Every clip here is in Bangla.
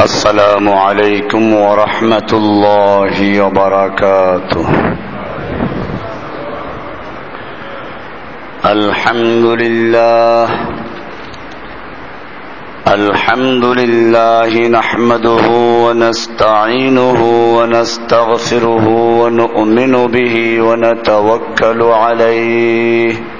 السلام عليكم ورحمة الله وبركاته. الحمد لله الحمد لله نحمده ونستعينه ونستغفره ونؤمن به ونتوكل عليه.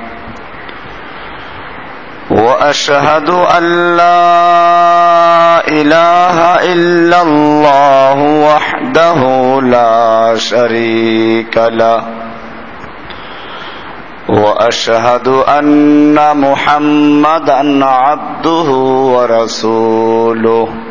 وأشهد أن لا إله إلا الله وحده لا شريك له. وأشهد أن محمدا عبده ورسوله.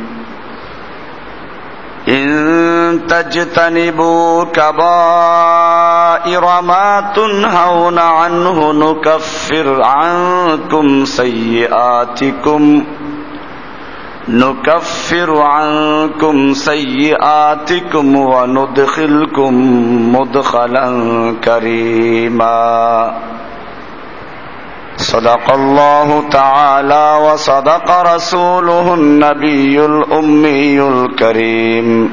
تجتنبوا كبائر ما تنهون عنه نكفر عنكم سيئاتكم نكفر عنكم سيئاتكم وندخلكم مدخلا كريما صدق الله تعالى وصدق رسوله النبي الأمي الكريم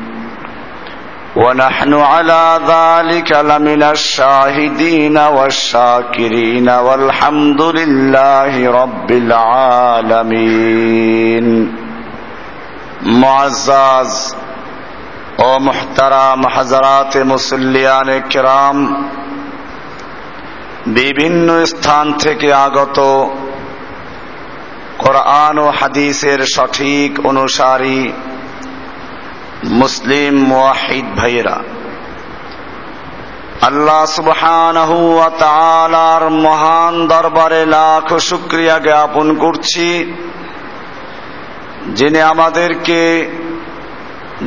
ونحن على ذلك لمن الشاهدين والشاكرين والحمد لله رب العالمين معزز ও محترم حضرات مسلیان کرام বিভিন্ন স্থান থেকে আগত কোরআন ও হাদিসের সঠিক অনুসারী মুসলিম ওয়াহিদ ভাইয়েরা, আল্লাহ সুবহানাহু ওয়া তাআলার মহান দরবারে লাখ শুকরিয়া জ্ঞাপন করছি, যিনি আমাদেরকে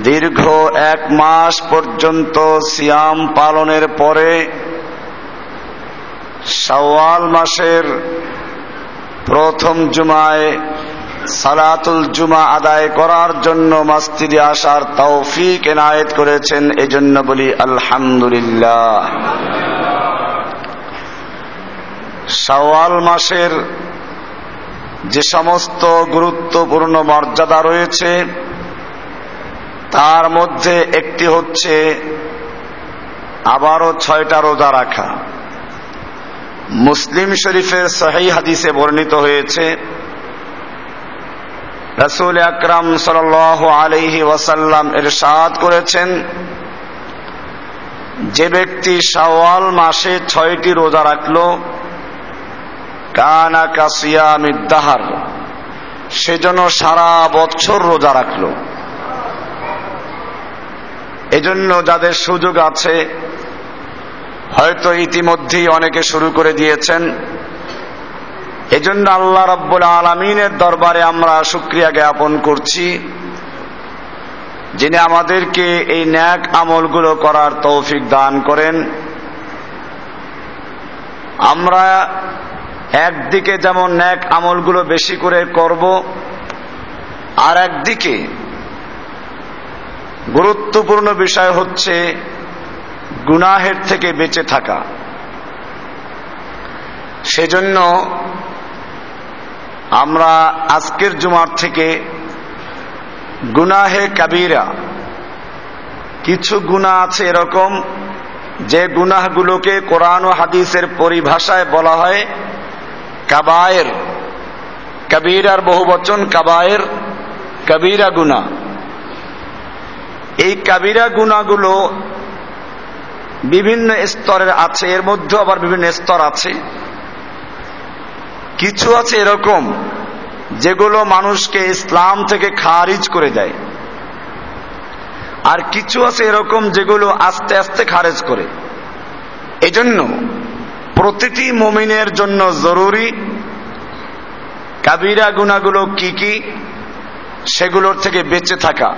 দীর্ঘ এক মাস পর্যন্ত সিয়াম পালনের পরে শাওয়াল মাসের প্রথম জুমায় সালাতুল জুমা আদায় করার জন্য মসজিদে আসার তৌফিক এনায়েত করেছেন, এজন্য বলি আলহামদুলিল্লাহ। শাওয়াল মাসের যে সমস্ত গুরুত্বপূর্ণ মর্যাদা রয়েছে, তার মধ্যে একটি হচ্ছে আবারও ছয়টা রোজা রাখা। মুসলিম শরীফের সহি হাদিসে বর্ণিত হয়েছে রসুল আকরাম সাল আলহি ওয়াসাল্লাম এর এরশাদ করেছেন, যে ব্যক্তি শাওয়াল মাসে ছয়টি রোজা রাখল, কানা কাসিয়া মিদ্দাহার সেজন্য সারা বছর রোজা রাখল। এজন্য যাদের সুযোগ আছে, হয়তো ইতিমধ্যেই অনেকে শুরু করে দিয়েছেন এজন্য আল্লাহ রব্বুল আলমিনের দরবারে আমরা সুক্রিয়া জ্ঞাপন করছি, যিনি আমাদেরকে এই ন্যাক আমলগুলো করার তৌফিক দান করেন। আমরা একদিকে যেমন ন্যাক আমলগুলো বেশি করে করব, আর একদিকে গুরুত্বপূর্ণ বিষয় হচ্ছে গুনাহের থেকে বেঁচে থাকা। সেজন্য আমরা আজকের জুমার থেকে গুনাহে কাবিরা। কিছু গুণা আছে এরকম, যে গুনাহগুলোকে কোরআন ও হাদিসের পরিভাষায় বলা হয় কাবায়ের। কবিরার বহু বচন কাবায়ের, কবিরা গুনা এই কাবিরা গুনাগুলো বিভিন্ন স্তরের আছে, এর মধ্যে আবার বিভিন্ন স্তর আছে। কিছু আছে এরকম যেগুলো মানুষকে ইসলাম থেকে খারিজ করে দেয়। আর কিছু আছে এরকম যেগুলো আস্তে আস্তে খারেজ করে। এজন্য প্রতিটি মমিনের জন্য জরুরি কাবিরা গুণাগুলো কি কি সেগুলোর থেকে বেঁচে থাকা।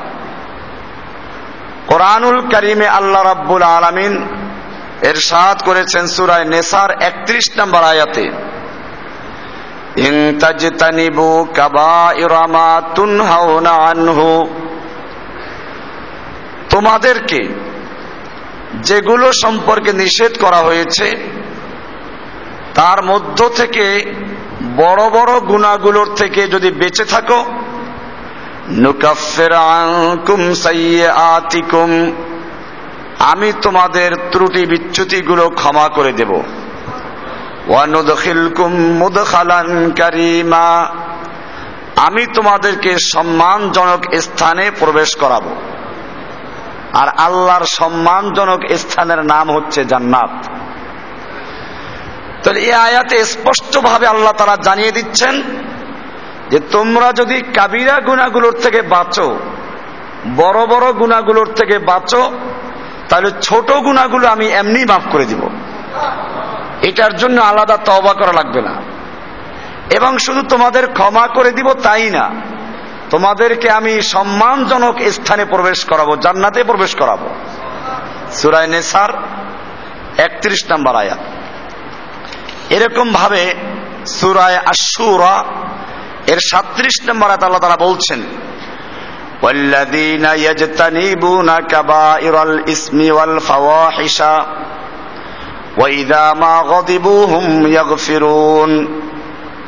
কোরআনুল করিমে আল্লাহ রাব্বুল আলমিন এর সাদ করেছেন সুরায় নেসার একত্রিশ নম্বর আয়াতে। তোমাদেরকে যেগুলো সম্পর্কে নিষেধ করা হয়েছে, তার মধ্য থেকে বড় বড় গুণাগুলোর থেকে যদি বেঁচে থাকো আমি তোমাদের ত্রুটি বিচ্যুতিগুলো ক্ষমা করে দেব। আমি তোমাদেরকে সম্মানজনক স্থানে প্রবেশ করাবো। আর আল্লাহর সম্মানজনক স্থানের নাম হচ্ছে জান্নাত। তাহলে এই আয়াতে স্পষ্টভাবে আল্লাহ তারা জানিয়ে দিচ্ছেন যে তোমরা যদি কাবিরা গুণাগুলোর থেকে বাঁচো, বড় বড় গুণাগুলোর থেকে বাঁচো, তাহলে ছোট গুণাগুলো আমি এমনি মাফ করে দিব। এটার জন্য আলাদা তবা করা লাগবে না এবং শুধু তোমাদের ক্ষমা করে দিব তাই না তোমাদেরকে আমি সম্মানজনক স্থানে প্রবেশ করাবো জান্নাতে প্রবেশ করাবো সুরায় নেসার একত্রিশ নম্বর আয়াত এরকম ভাবে সুরায় আশুরা এর সাত্রিশ নম্বর আয়াত আল্লাহ তারা বলছেন والذين يجتنبون كبائر الإثم والفواحش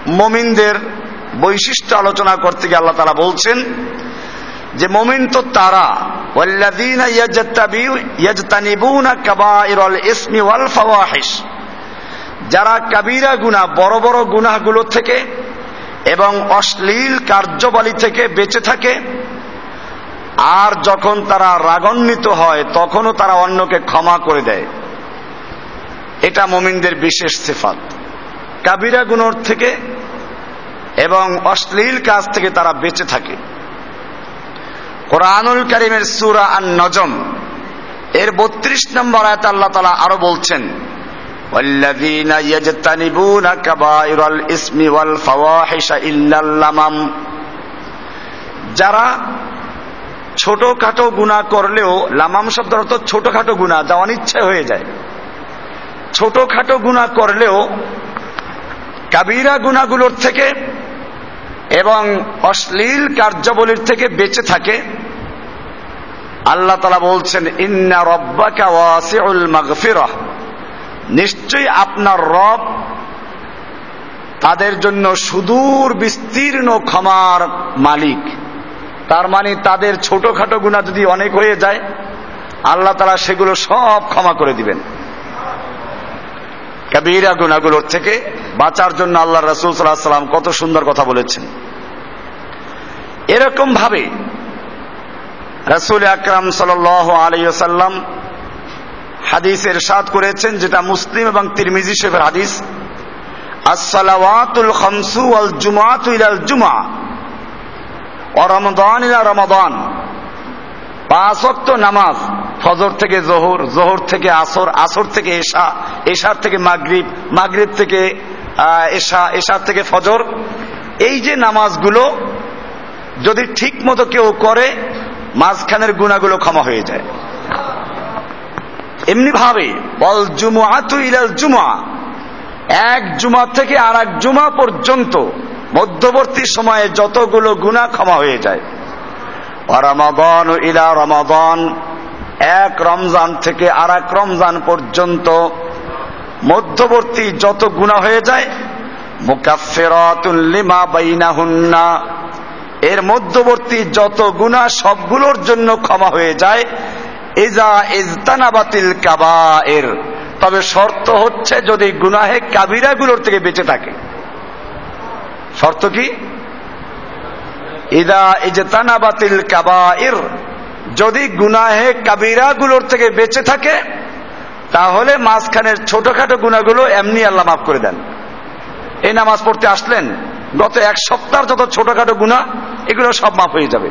মমিনদের বৈশিষ্ট্য আলোচনা করতে গিয়ে আল্লাহ তারা বলছেন যে মমিন তো তারা যারা কাবিরা গুনা বড় বড় গুনাহগুলো থেকে এবং অশ্লীল কার্যবালী থেকে বেঁচে থাকে, আর যখন তারা রাগান্বিত হয় তখনও তারা অন্যকে ক্ষমা করে দেয়। এটা মমিনদের বিশেষ সিফাত কাবিরা গুণর থেকে এবং অশ্লীল কাজ থেকে তারা বেঁচে থাকে কোরআনুল করিমের সুরা আন নজম এর বত্রিশ নম্বর আয়াত আল্লাহ তালা আরো বলছেন والذين يجتنبون كبائر الاسم والفواحش إلا اللمم যারা ছোটখাটো গুণা করলেও লামাম শব্দ অর্থ ছোটখাটো গুণা যা অনিচ্ছে হয়ে যায় ছোটখাটো গুণা করলেও কাবিরা গুণাগুলোর থেকে এবং অশ্লীল কার্যাবলীর থেকে বেঁচে থাকে। আল্লাহ তালা বলছেন, ইন্না রব্বাকা ওয়াসিউল মাগফিরাহ। নিশ্চয়ই আপনার রব তাদের জন্য সুদূর, বিস্তীর্ণ ক্ষমার মালিক। তার মানে তাদের ছোটখাটো গুণা যদি অনেক হয়ে যায়, আল্লাহ তালা সেগুলো সব ক্ষমা করে দিবেন। কবিরা গুণাগুলোর থেকে বাঁচার জন্য আল্লাহ রসুল সাল্লাহ সাল্লাম কত সুন্দর কথা বলেছেন। এরকম ভাবে রসুল আকরাম সাল আলাইসাল্লাম হাদিসের সাদ করেছেন, যেটা মুসলিম এবং তিরমিজি শেফের হাদিস, আসসালাওয়াতুল খামসু আল জুমাতু ইলাল জুমা ও ইলা রমাদান পাঁচ নামাজ ফজর থেকে জোহর জোহর থেকে আসর আসর থেকে এশা, এশার থেকে মাগরিব মাগরিব থেকে এশা, এশার থেকে ফজর। এই যে নামাজগুলো যদি ঠিক মতো কেউ করে, মাঝখানের গুণাগুলো ক্ষমা হয়ে যায়। এমনি ভাবে বল জুমা ইলাল জুমা এক জুমা থেকে আর এক জুমা পর্যন্ত মধ্যবর্তী সময়ে যতগুলো গুণা ক্ষমা হয়ে যায়। রমাদন ইলা রমাদন। এক রমজান থেকে আর এক রমজান পর্যন্ত মধ্যবর্তী যত গুণা হয়ে যায় মুকাফেরাতুল্লিমা বাইনাহুন্না, এর মধ্যবর্তী যত গুণা সবগুলোর জন্য ক্ষমা হয়ে যায়, ইজা ইজতানাবাতিল কাবা এর তবে শর্ত হচ্ছে যদি গুনাহে কাবিরাগুলোর থেকে বেঁচে থাকে। শর্ত কি? ইদা ইজতানাবাতিল কাবা এর যদি গুনাহে কাবিরাগুলোর থেকে বেঁচে থাকে, তাহলে মাঝখানের ছোটখাটো গুণাগুলো এমনি আল্লাহ মাফ করে দেন। এই নামাজ পড়তে আসলেন, গত এক সপ্তাহ যত ছোটখাটো গুণা এগুলো সব মাফ হয়ে যাবে।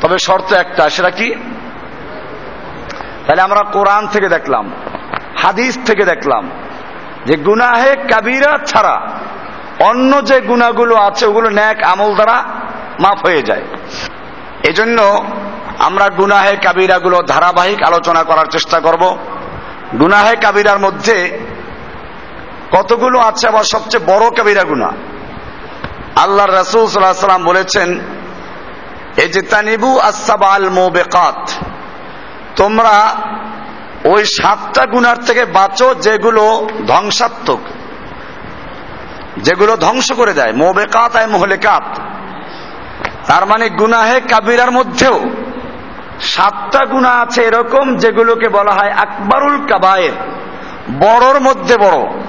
তবে শর্ত একটা, সেটা কি? তাহলে আমরা কোরআন থেকে দেখলাম, হাদিস থেকে দেখলাম, যে গুনাহে কাবিরা ছাড়া অন্য যে গুণাগুলো আছে, ওগুলো ন্যাক আমল দ্বারা মাফ হয়ে যায়। এজন্য আমরা গুনাহে কাবিরাগুলো ধারাবাহিক আলোচনা করার চেষ্টা করব। গুনাহে কাবিরার মধ্যে কতগুলো আছে আবার সবচেয়ে বড় কাবিরা গুণা আল্লাহ রসুল সাল্লাহ সাল্লাম বলেছেন এই যে তানিবু আসাবাল মোবেকাত। তোমরা ওই সাতটা গুনার থেকে বাঁচো যেগুলো ধ্বংসাত্মক, যেগুলো ধ্বংস করে দেয়। মোবেকাত আয় মোহলেকাত। তার মানে গুনাহে কাবিরার মধ্যেও সাতটা গুণা আছে এরকম যেগুলোকে বলা হয় আকবরুল কাবায়ের। বড়র মধ্যে বড়।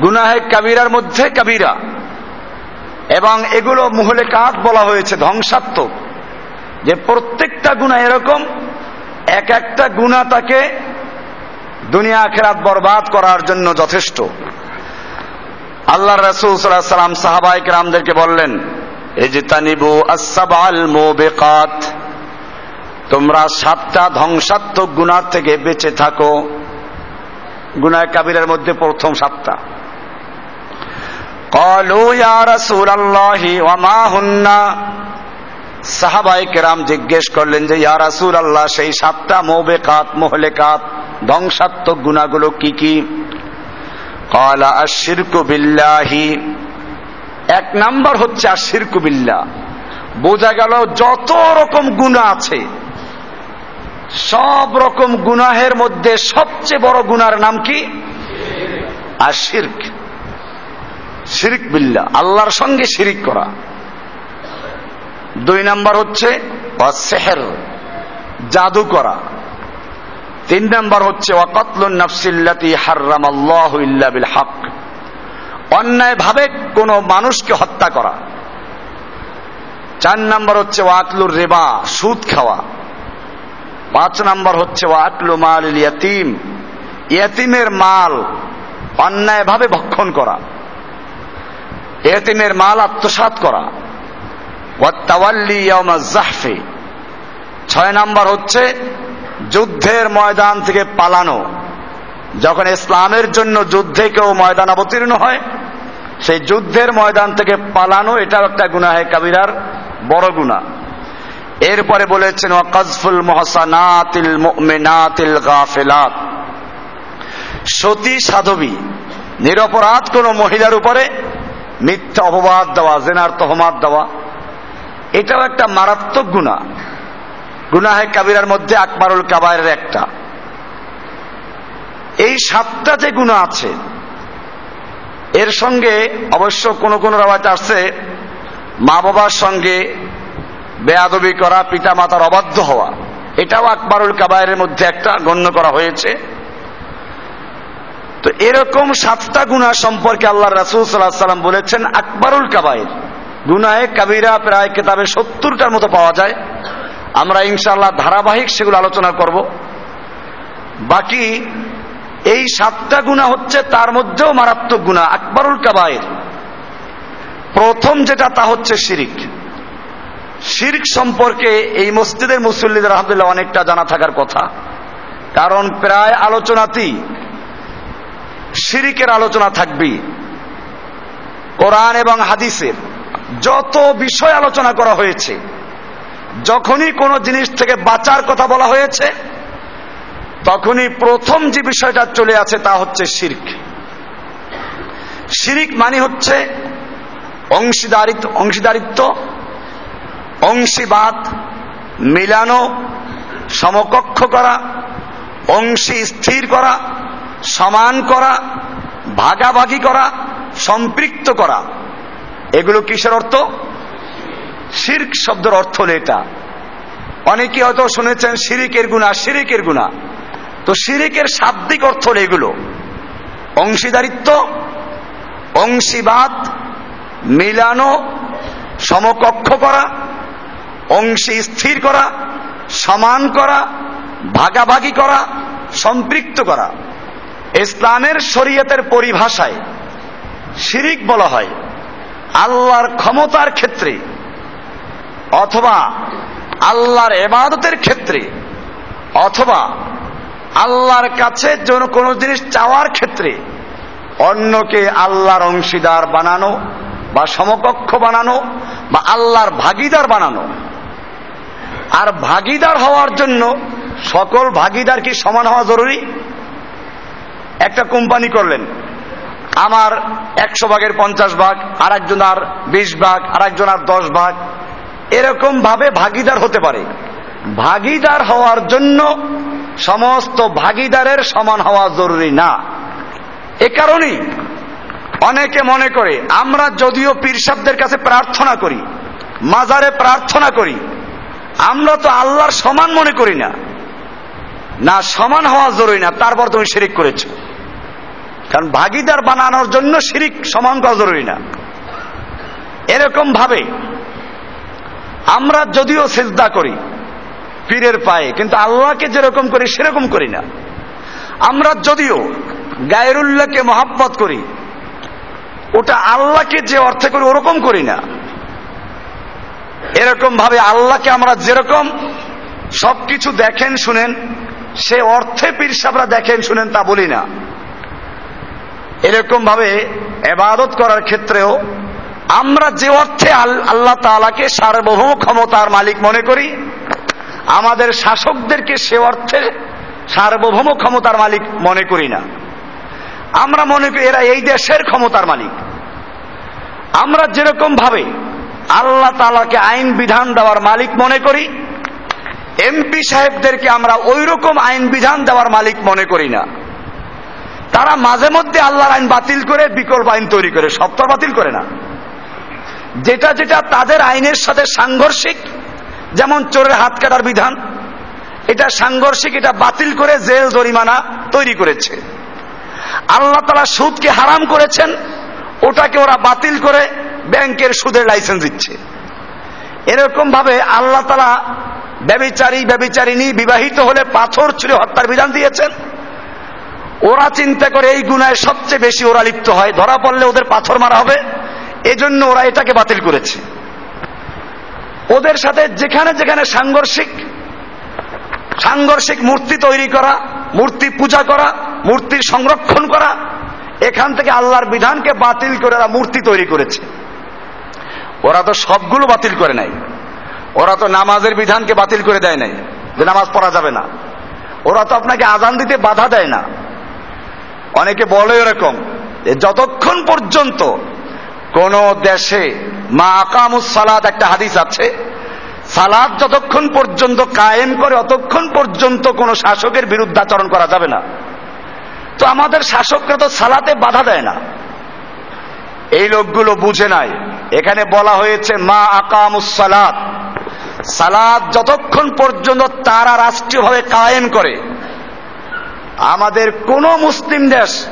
গুনাহে কাবিরার মধ্যে কাবিরা। এবং এগুলো মুহলে কাত বলা হয়েছে, ধ্বংসাত্মক। যে প্রত্যেকটা গুণা এরকম, এক একটা গুণা তাকে দুনিয়া আখেরাত বরবাদ করার জন্য যথেষ্ট। আল্লাহ রসুল সাল্লাম সাহাবাইক রামদেরকে বললেন এই যে তানিবু আসাবাল মোবেকাত। তোমরা সাতটা ধ্বংসাত্মক গুণার থেকে বেঁচে থাকো। গুনায় কাবিরের মধ্যে প্রথম সাতটা। কলু ইয়া রাসূলুল্লাহি ওয়া মা হুন্না। সাহাবাই কেরাম জিজ্ঞেস করলেন যে, ইয়া রাসূল আল্লাহ সেই সাতটা মোবেকাত, মোহলেকাত, ধ্বংসাত্মক গুণাগুলো কি কি? কলা আশিরকু বিল্লাহি। এক নাম্বার হচ্ছে আশিরকু বিল্লাহ। বোঝা গেল যত রকম গুণা আছে সব রকম গুনাহের মধ্যে সবচেয়ে বড় গুনার নাম কি? আর শির্ক। শিরিক বিল্লা আল্লাহর সঙ্গে শিরিক করা। দুই নাম্বার হচ্ছে সেহের জাদু করা। তিন নাম্বার হচ্ছে, ওয়াকাতলুন নাফসিল্লাতি হাররাম আল্লাহ ইল্লা বিল হক। অন্যায় ভাবে কোনো মানুষকে হত্যা করা। চার নাম্বার হচ্ছে, ওয়াকলুর রেবা, সুদ খাওয়া। পাঁচ নাম্বার হচ্ছে ওয়াকলু মাল ইয়াতিম। ইয়াতিমের মাল অন্যায়ভাবে ভক্ষণ করা। এতিমের মাল আত্মসাত করা। জাহফে ছয় নাম্বার হচ্ছে, যুদ্ধের ময়দান থেকে পালানো। যখন ইসলামের জন্য যুদ্ধে কেউ ময়দান অবতীর্ণ হয়, সেই যুদ্ধের ময়দান থেকে পালানো এটাও একটা গুনাহে কাবিরার বড় গুণা এরপরে বলেছেন, ওয়াকাজফুল মহসানাতিল মুমিনাতিল গাফিলাত। সতী সাধবী, নিরপরাধ কোন মহিলার উপরে মিথ্যা অপবাদ দেওয়া, জেনার তহমাত দেওয়া, এটাও একটা মারাত্মক গুণা গুনাহে কাবিরার মধ্যে আকবরুল কাবায়ের একটা। এই সাতটা যে গুণা আছে, এর সঙ্গে অবশ্য কোন কোন রাওয়াজ আসছে মা বাবার সঙ্গে বেয়াদবি করা পিতা মাতার অবাধ্য হওয়া। এটাও আকবরুল কাবায়ের মধ্যে একটা গণ্য করা হয়েছে। তো এরকম সাতটা গুণা সম্পর্কে আল্লাহ রাসুল সাল্লাহ সাল্লাম বলেছেন, আকবরুল কাবায়ের। গুনাহে কাবিরা প্রায় কেতাবে সত্তরটার মতো পাওয়া যায়। আমরা ইনশাল্লাহ ধারাবাহিক সেগুলো আলোচনা করব। বাকি এই সাতটা গুণা হচ্ছে তার মধ্যেও মারাত্মক গুণা, আকবরুল কাবায়ের। প্রথম যেটা, তা হচ্ছে শিরিক। শিরিক সম্পর্কে এই মসজিদের মুসল্লিদের আহমদুল্লাহ অনেকটা জানা থাকার কথা। কারণ প্রায় আলোচনাতেই শিরিকের আলোচনা থাকবে। কোরআন এবং হাদিসের যত বিষয় আলোচনা করা হয়েছে, যখনই কোনো জিনিস থেকে বাঁচার কথা বলা হয়েছে, তখনই প্রথম যে বিষয়টা চলে আছে তা হচ্ছে শির্ক। শিরিক মানে হচ্ছে অংশীদারিত্ব অংশীদারিত্ব অংশীবাদ মিলানো, সমকক্ষ করা, অংশী স্থির করা, সমান করা, ভাগাভাগি করা, সম্পৃক্ত করা। এগুলো কিসের অর্থ? শির্ক শব্দের অর্থ হলো এটা। অনেকে হয়তো শুনেছেন, শিরিকের গুণা শিরিকের গুণা। তো শিরিকের শাব্দিক অর্থ হলো এগুলো। অংশীদারিত্ব অংশীবাদ মিলানো, সমকক্ষ করা অংশী স্থির করা, সমান করা, ভাগাভাগি করা, সম্পৃক্ত করা। ইসলামের শরীয়তের পরিভাষায় শিরিক বলা হয়। আল্লাহর ক্ষমতার ক্ষেত্রে অথবা আল্লাহর এবাদতের ক্ষেত্রে অথবা আল্লাহর কাছে কোনো জিনিস চাওয়ার ক্ষেত্রে অন্যকে আল্লাহর অংশীদার বানানো বা সমকক্ষ বানানো বা আল্লাহর ভাগিদার বানানো। আর ভাগিদার হওয়ার জন্য সকল ভাগিদার কি সমান হওয়া জরুরি? একটা কোম্পানি করলেন, আমার একশো ভাগের পঞ্চাশ ভাগ আর একজন আর বিশ ভাগ আর একজন আর দশ ভাগ, এরকম ভাবে ভাগিদার হতে পারে। ভাগিদার হওয়ার জন্য সমস্ত ভাগিদারের সমান হওয়া জরুরি না। এ কারণেই অনেকে মনে করে, আমরা যদিও পীর পীরসাবদের কাছে প্রার্থনা করি, মাজারে প্রার্থনা করি আমরা তো আল্লাহর সমান মনে করি না। না, সমান হওয়া জরুরি না। তারপর তুমি শিরিক করেছ। কারণ ভাগিদার বানানোর জন্য শিরিক সমান করা জরুরি না। এরকম ভাবে আমরা যদিও সেজদা করি, পীরের পায়ে, কিন্তু আল্লাহকে যেরকম করি, সেরকম করি না। আমরা যদিও গায়রুল্লাহকে মহাব্বত করি, ওটা আল্লাহকে যে অর্থে করি, ওরকম করি না। এরকম ভাবে আল্লাহকে আমরা যেরকম সবকিছু দেখেন, শুনেন, সে অর্থে পীর দেখেন, শুনেন তা বলি না। এরকম ভাবে এবাদত করার ক্ষেত্রেও আমরা যে অর্থে আল্লাহ তালাকে সার্বভৌম ক্ষমতার মালিক মনে করি, আমাদের শাসকদেরকে সে অর্থে সার্বভৌম ক্ষমতার মালিক মনে করি না। আমরা মনে করি এরা এই দেশের ক্ষমতার মালিক। আমরা যেরকম ভাবে আল্লাহ তালাকে আইন বিধান দেওয়ার মালিক মনে করি। এমপি সাহেবদেরকে আমরা ওই রকম আইন বিধান দেওয়ার মালিক মনে করি না। তারা মাঝে মধ্যে আল্লাহর আইন বাতিল করে, বিকল্প আইন তৈরি করে সপ্তাহ বাতিল করে না। যেটা যেটা তাদের আইনের সাথে সাংঘর্ষিক, যেমন চোরের হাত কাটার বিধান, এটা সাংঘর্ষিক, এটা বাতিল করে জেল জরিমানা তৈরি করেছে। আল্লাহ তালা সুদকে হারাম করেছেন, ওটাকে ওরা বাতিল করে ব্যাংকের সুদের লাইসেন্স দিচ্ছে। এরকম ভাবে আল্লাহ তালা ব্যবিচারী, ব্যবিচারিণী বিবাহিত হলে পাথর ছুঁড়ে হত্যার বিধান দিয়েছেন। ওরা চিন্তা করে এই গুণায় সবচেয়ে বেশি ওরা লিপ্ত হয়। ধরা পড়লে ওদের পাথর মারা হবে। এজন্য ওরা এটাকে বাতিল করেছে। ওদের সাথে যেখানে যেখানে সাংঘর্ষিক সাংঘর্ষিক মূর্তি তৈরি করা, মূর্তি পূজা করা মূর্তির সংরক্ষণ করা, এখান থেকে আল্লাহর বিধানকে বাতিল করে ওরা মূর্তি তৈরি করেছে। ওরা তো সবগুলো বাতিল করে নাই। ওরা তো নামাজের বিধানকে বাতিল করে দেয় নাই, যে নামাজ পড়া যাবে না। ওরা তো আপনাকে আজান দিতে বাধা দেয় না। অনেকে বলে এরকম যতক্ষণ পর্যন্ত কোন দেশে মা আকামুস সালাদ একটা হাদিস আছে সালাদ যতক্ষণ পর্যন্ত কায়েম করে অতক্ষণ পর্যন্ত কোন শাসকের বিরুদ্ধাচরণ করা যাবে না। তো আমাদের শাসকরা তো সালাতে বাধা দেয় না। এই লোকগুলো বুঝে নাই। এখানে বলা হয়েছে, মা আকামুস সালাদ সালাদ যতক্ষণ পর্যন্ত তারা রাষ্ট্রীয়ভাবে কায়েম করে। আমাদের কোন মুসলিম দেশ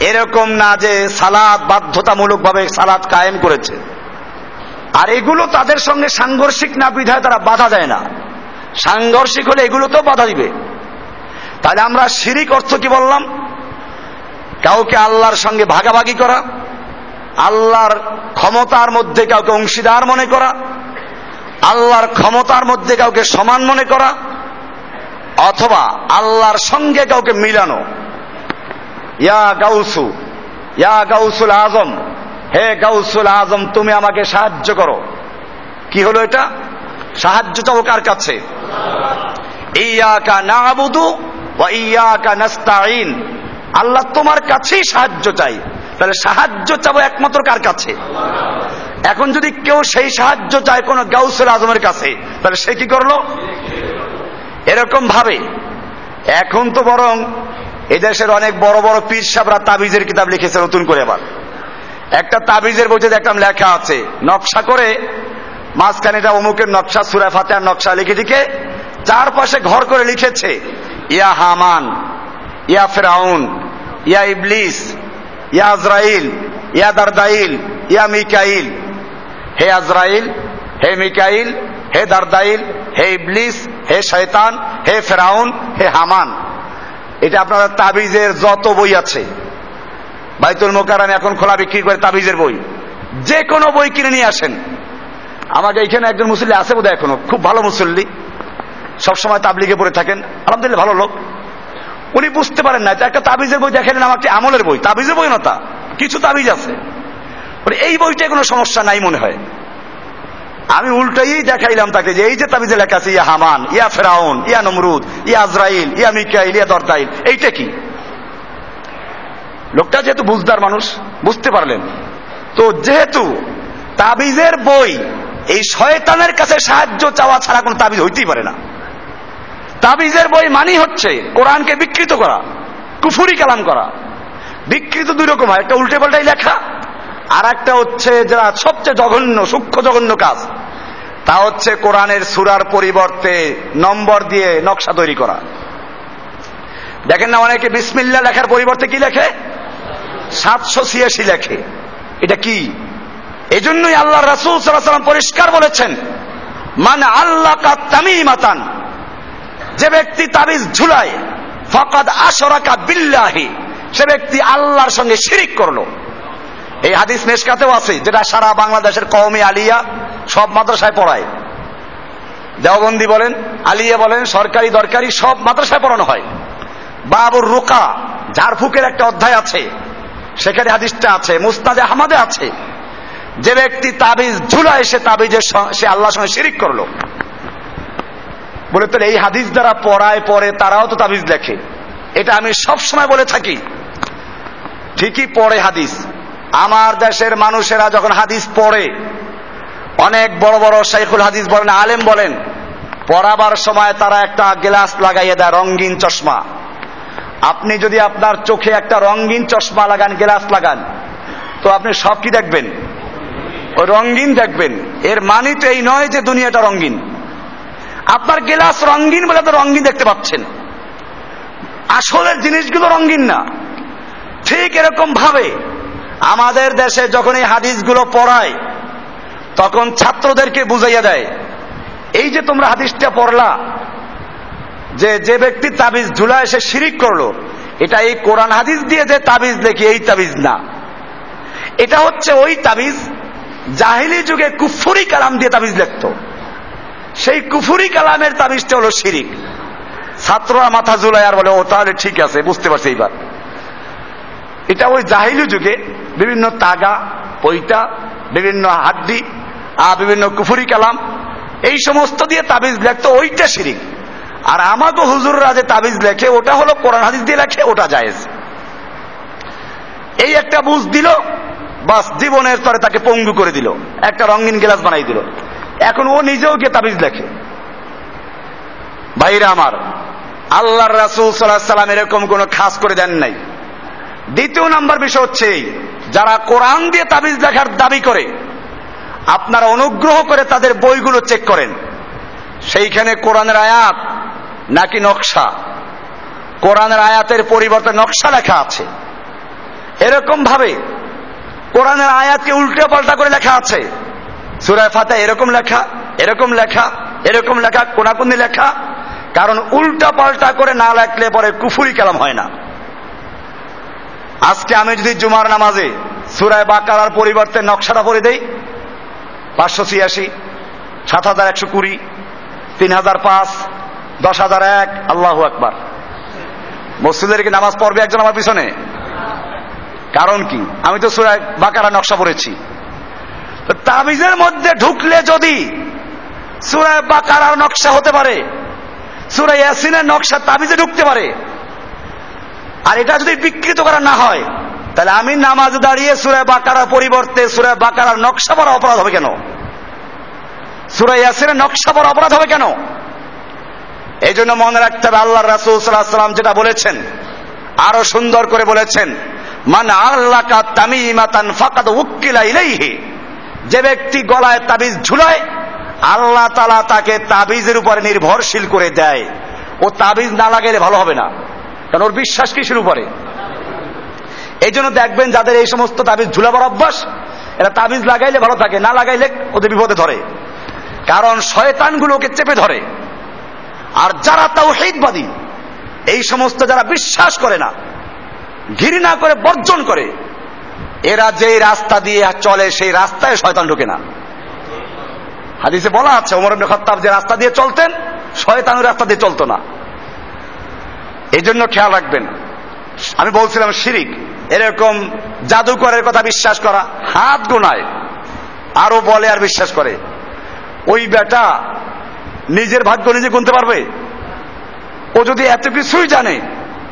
এরকম না যে সালাদ বাধ্যতামূলকভাবে সালাদ কায়েম করেছে। আর এগুলো তাদের সঙ্গে সাংঘর্ষিক না বিধায় তারা বাধা দেয় না। সাংঘর্ষিক হলে এগুলো তো বাধা দিবে। তাহলে আমরা শিরিক অর্থ কি বললাম? কাউকে আল্লাহর সঙ্গে ভাগাভাগি করা আল্লাহর ক্ষমতার মধ্যে কাউকে অংশীদার মনে করা, আল্লাহর ক্ষমতার মধ্যে কাউকে সমান মনে করা, অথবা আল্লাহর সঙ্গে কাউকে মিলানো। ইয়া গাউসু, ইয়া গাউসুল আজম, হে গাউসুল আজম, তুমি আমাকে সাহায্য করো। কি হলো এটা? সাহায্য চাও কার কাছে? ইয়াকা নাবুদু ওয়া ইয়াকা নাস্তাইন আল্লাহ তোমার কাছেই সাহায্য চাই। তাহলে সাহায্য চাবো একমাত্র কার কাছে? এখন যদি কেউ সেই সাহায্য চায় কোন গাউসুল আজমের কাছে, তাহলে সে কি করল? এরকম ভাবে। এখন তো বরং এদেশের অনেক বড় বড় পীর সাহরা তাবিজের কিতাব লিখেছে নতুন করে আবার। একটা তাবিজের বইতে দেখলাম লেখা আছে, নকশা করে, মাঝখানে এটা অমুকের নকশা, সুরা ফাতেহার নকশা লিখে লিখে চারপাশে ঘর করে লিখেছে, ইয়া হামান, ইয়া ফেরাউন, ইয়া ইবলিস ইয়া আজরাইল ইয়া দারদাইল ইয়া মিকাইল হে আজরাইল হে মিকাইল হে দারদাইল হে ইবলিস হে শয়তান হে ফেরাউন হে হামান এটা আপনার তাবিজের যত বই আছে, বাইতুল মোকারাম এখন খোলা বিক্রি করে তাবিজের বই যে কোনো বই কিনে নিয়ে আসেন। আমাকে এখানে একজন মুসল্লি আছে বোধহয় এখনও, খুব ভালো মুসল্লি, সবসময় তাবলিগে পড়ে থাকেন, আলহামদুলিল্লাহ ভালো লোক। উনি বুঝতে পারেন না। এটা একটা তাবিজের বই দেখেন আমাকে আমলের বই। তাবিজের বই না তা? কিছু তাবিজ আছে। এই বইটা কোনো সমস্যা নাই মনে হয়। আমি উল্টাই দেখাইলাম তাকে যে, এই যে তাবিজে লেখা আছে, ইয়া হামান, ইয়া ফেরাউন, ইয়া নমরুদ, ইয়া আজরাইল, ইয়া মিকাইল, ইয়া দরদাইল, এইটা কি? লোকটা যেহেতু বুঝদার মানুষ, বুঝতে পারলেন। তো যেহেতু তাবিজের বই এই শয়তানের কাছে সাহায্য চাওয়া ছাড়া কোনো তাবিজ হইতেই পারে না। তাবিজের বই মানি হচ্ছে কোরআনকে বিকৃত করা, কুফুরি কালাম করা। বিকৃত দুই রকম হয়, একটা উল্টে পাল্টাই লেখা, আর একটা হচ্ছে যারা সবচেয়ে জঘন্য, সূক্ষ্ম জঘন্য কাজ। তা হচ্ছে কোরআনের সুরার পরিবর্তে নম্বর দিয়ে নকশা তৈরি করা। দেখেন না অনেকে বিসমিল্লা লেখার পরিবর্তে কি লেখে? সাতশো ছিয়াশি লেখে। এটা কি? এই জন্যই আল্লাহ রাসুল সাল্লাম পরিষ্কার বলেছেন মানে আল্লাহ তামি মাতান যে ব্যক্তি তাবিজ ঝুলায় ফকাদ আশরাকা বিল্লাহি, সে ব্যক্তি আল্লাহর সঙ্গে শিরিক করল। এই হাদিস মেশকাতেও আছে, যেটা সারা বাংলাদেশের কওমি আলিয়া সব মাদ্রাসায় পড়ায়। দেওবন্দি বলেন, আলিয়া বলেন, সরকারি, দরকারি, সব মাদ্রাসায় পড়ানো হয়। বাবুর রুকা, ঝাড়ফুকের একটা অধ্যায় আছে। সেখানে হাদিসটা আছে মুস্তাদে আহমদে আছে। যে ব্যক্তি তাবিজ ঝুলায়, সে তাবিজের সে আল্লাহর সঙ্গে শিরিক করল। বলে তো এই হাদিস দ্বারা পড়ায় পড়ে তারাও তো তাবিজ লেখে। এটা আমি সব সময় বলে থাকি। ঠিকই পড়ে হাদিস। আমার দেশের মানুষেরা যখন হাদিস পড়ে, অনেক বড় বড় শাইখুল হাদিস বলেন, আলেম বলেন, পড়াবার সময় তারা একটা গ্লাস লাগাইয়ে দেয় রঙ্গিন চশমা। আপনি যদি আপনার চোখে একটা রঙ্গিন চশমা লাগান, গ্লাস লাগান, তো আপনি সব কি দেখবেন? ওই রঙ্গিন দেখবেন। এর মানে তো এই নয় যে দুনিয়াটা রঙ্গিন আপনার গ্লাস রঙ্গিন বলে তো রঙ্গিন দেখতে পাচ্ছেন। আসলের জিনিসগুলো রঙ্গিন না। ঠিক এরকম ভাবে আমাদের দেশে যখন এই হাদিসগুলো পড়ায়, তখন ছাত্রদেরকে বুঝাইয়া দেয়, এই যে তোমরা হাদিসটা পড়লা, যে যে ব্যক্তি তাবিজ ঝুলায় সে শিরিক করল, এটা এই কোরআন হাদিস দিয়ে যে তাবিজ লেখি, এই তাবিজ না। এটা হচ্ছে ওই তাবিজ জাহিলি যুগে কুফুরি কালাম দিয়ে তাবিজ লেখত। সেই কুফুরি কালামের তাবিজটা হলো শিরিক। ছাত্ররা মাথা ঝুলায় আর বলে, ও, তাহলে ঠিক আছে, বুঝতে পারছি এইবার। এটা ওই জাহিলি যুগে বিভিন্ন তাগা, পৈতা, বিভিন্ন হাড্ডি আর বিভিন্ন কুফুরি কালাম, এই সমস্ত দিয়ে তাবিজ লেখতো, ওইটা শিরিক। আর আমাকে হুজুররা যে তাবিজ লেখে, ওটা হলো কোরআন হাদিস দিয়ে লেখে, ওটা জায়েজ। এই একটা বুঝ দিল, বাস জীবনের তরে তাকে পঙ্গু করে দিল, একটা রঙিন গ্লাস বানাই দিল। এখন ও নিজেও গিয়ে তাবিজ লেখে। ভাইরা আমার, আল্লাহর রাসুল সাল্লাহ সাল্লাম এরকম কোন খাস করে দেন নাই। দ্বিতীয় নাম্বার বিষয় হচ্ছে যারা কোরআন দিয়ে তাবিজ লেখার দাবি করে, আপনারা অনুগ্রহ করে তাদের বইগুলো চেক করেন। সেইখানে কোরআনের আয়াত নাকি নকশা? কোরআনের আয়াতের পরিবর্তে নকশা লেখা আছে। এরকম ভাবে কোরআনের আয়াতকে উল্টে পাল্টা করে লেখা আছে। সুরায় ফাতে এরকম লেখা এরকম লেখা এরকম লেখা কোনাকুন্দি লেখা। কারণ উল্টা পাল্টা করে না লেখলে পরে কুফুরি কালাম হয় না। আজকে আমি যদি জুমার নামাজে সুরায় বাকারার পরিবর্তে নকশাটা পরে দেই, পাঁচশো ছিয়াশি, সাত হাজার একশো কুড়ি, তিন হাজার পাঁচ, দশ হাজার এক, আল্লাহ আকবার। মসজিদের কি নামাজ পড়বে একজন আমার পিছনে? কারণ কি? আমি তো সুরায় বাকারা নকশা পড়েছি। তাবিজের মধ্যে ঢুকলে যদি সুরায় বাকারার নকশা হতে পারে সুরায় ইয়াসিনের নকশা তাবিজে ঢুকতে পারে, আর এটা যদি বিকৃত করা না হয়, তাহলে আমি নামাজ দাঁড়িয়ে সুরায় বাকারার পরিবর্তে সুরায় বাকারার নকশা পড়া অপরাধ হবে কেন? সুরায় ইয়াসিনের নকশা পড়া অপরাধ হবে কেন? এই জন্য মনে রাখতে হবে আল্লাহ রাসুল সাল্লাম যেটা বলেছেন, আরও সুন্দর করে বলেছেন, মান আল্লাহ তামিমাতান ফাকাদ উক্কিলা ইলাইহি। যে ব্যক্তি গলায় তাবিজ ঝুলায়, আল্লাহ তালা তাকে তাবিজের উপরে নির্ভরশীল করে দেয়। ও তাবিজ না লাগাইলে ভালো হবে না। কারণ ওর বিশ্বাস কিসের উপরে? এই জন্য দেখবেন যাদের এই সমস্ত তাবিজ ঝুলাবার অভ্যাস, এরা তাবিজ লাগাইলে ভালো থাকে, না লাগাইলে ওদের বিপদে ধরে। কারণ শয়তানগুলোকে চেপে ধরে। আর যারা তাও হেদবাদী এই সমস্ত যারা বিশ্বাস করে না, ঘৃণা করে, বর্জন করে এরা যে রাস্তা দিয়ে চলে, সেই রাস্তায় শয়তান ঢুকে না। হাদিসে বলা আছে, ওমর ইবনে খত্তাব যে রাস্তা দিয়ে চলতেন, শয়তান ওই রাস্তা দিয়ে চলতো না। এই জন্য খেয়াল রাখবেন। আমি বলছিলাম শিরিক, এরকম জাদুকরের কথা বিশ্বাস করা হাত গোনায়, আরও বলে আর বিশ্বাস করে। ওই বেটা নিজের ভাগ্য নিজে গুনতে পারবে? ও যদি এত কিছুই জানে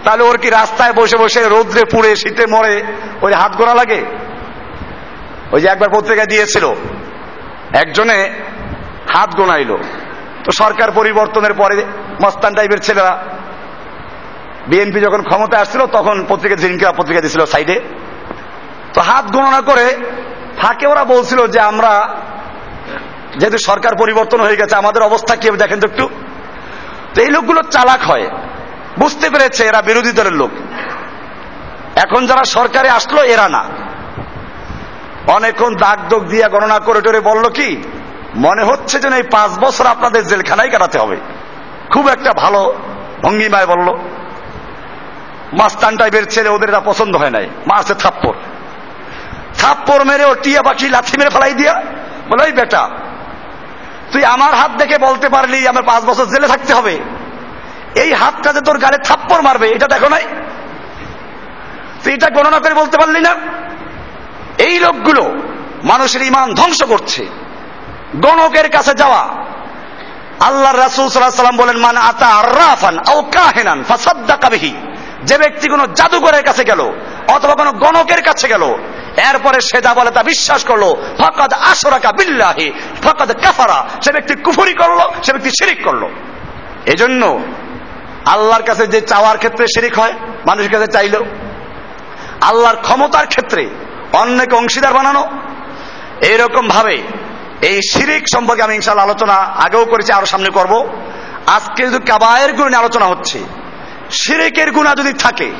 তাহলে ওর কি রাস্তায় বসে বসে রৌদ্রে পুড়ে, শীতে মরে ওই হাত গোনা লাগে? ওই যে একবার পত্রিকা দিয়েছিল, একজনে হাত গোনাইল। তো সরকার পরিবর্তনের পরে মস্তান টাইপের ছেলেরা, বিএনপি যখন ক্ষমতা আসছিল, তখন পত্রিকা ঝিনকা পত্রিকা দিয়েছিল সাইডে। তো হাত গণনা করে ফাঁকে ওরা বলছিল যে আমরা যেহেতু সরকার পরিবর্তন হয়ে গেছে, আমাদের অবস্থা কি দেখেন তো একটু। তো এই লোকগুলো চালাক হয়। বুঝতে পেরেছে এরা বিরোধী দলের লোক। এখন যারা সরকারে আসলো, এরা না। অনেকক্ষণ দাগ দোগ দিয়া গণনা করে টরে বলল কি, মনে হচ্ছে যেন এই পাঁচ বছর আপনাদের জেলখানায় কাটাতে হবে। খুব একটা ভালো ভঙ্গিমায় বলল। মাস্তান টাইপের ছেলে ওদের এটা পছন্দ হয় নাই। মারছে থাপ্পর থাপ্পর মেরে ও টিয়া পাখি লাথি মেরে ফেলাই দিয়া বলে, ওই বেটা, তুই আমার হাত দেখে বলতে পারলি আমার পাঁচ বছর জেলে থাকতে হবে। এই হাতটা যে তোর গালে থাপ্পর মারবে, এটা দেখো নাই? তুই এটা গণনা করে বলতে পারলি না? এই লোকগুলো মানুষের ইমান ধ্বংস করছে। গণকের কাছে যাওয়া। আল্লাহ রাসুল সাল্লাম বলেন মানে আতা আর্রাফান ও কাহেনান ফাসাদ্দা কাবিহি যে ব্যক্তি কোনো জাদুঘরের কাছে গেল অথবা কোনো গণকের কাছে গেল, এরপরে সে যা বলে তা বিশ্বাস করল, ফকাদ আসরাকা বিল্লাহি, ফকাদ কাফারা। সে ব্যক্তি কুফুরি করল, সে ব্যক্তি শিরিক করল। এজন্য আল্লাহর কাছে যে চাওয়ার ক্ষেত্রে শিরিক হয়, মানুষের কাছে চাইল আল্লাহর ক্ষমতার ক্ষেত্রে অন্যকে অংশীদার বানানো। এইরকম ভাবে এই শিরিক সম্পর্কে আমি ইনশাল আলোচনা আগেও করেছি, আরও সামনে করব। আজকে যদি কাবায়ের গুণ আলোচনা হচ্ছে, শিরিকের গুণা যদি থাকে,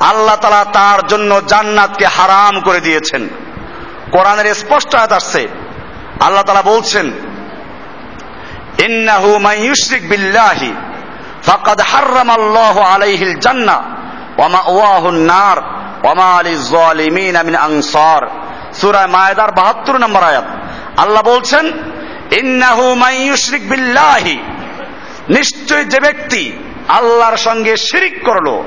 আল্লাহ তালা তার জন্য জান্নাতকে হারাম করে দিয়েছেন। কোরআনের স্পষ্ট আয়াত আসছে। আল্লাহ তালা বলছেন, ইন্নাহু মাইয়ুশরিক বিল্লাহি ফাকাদ হাররামাল্লাহু আলাইহিল জান্নাহ ওয়া মাওয়াহুন নার ওয়া মা লিয-যালিমিন মিন আনসার। সূরা মায়েদার 72 নম্বর আয়াত। আল্লাহ বলছেন, ইন্নাহু মাইয়ুশরিক বিল্লাহি। নিশ্চয় যে ব্যক্তি আল্লাহর সঙ্গে শিরিক করল,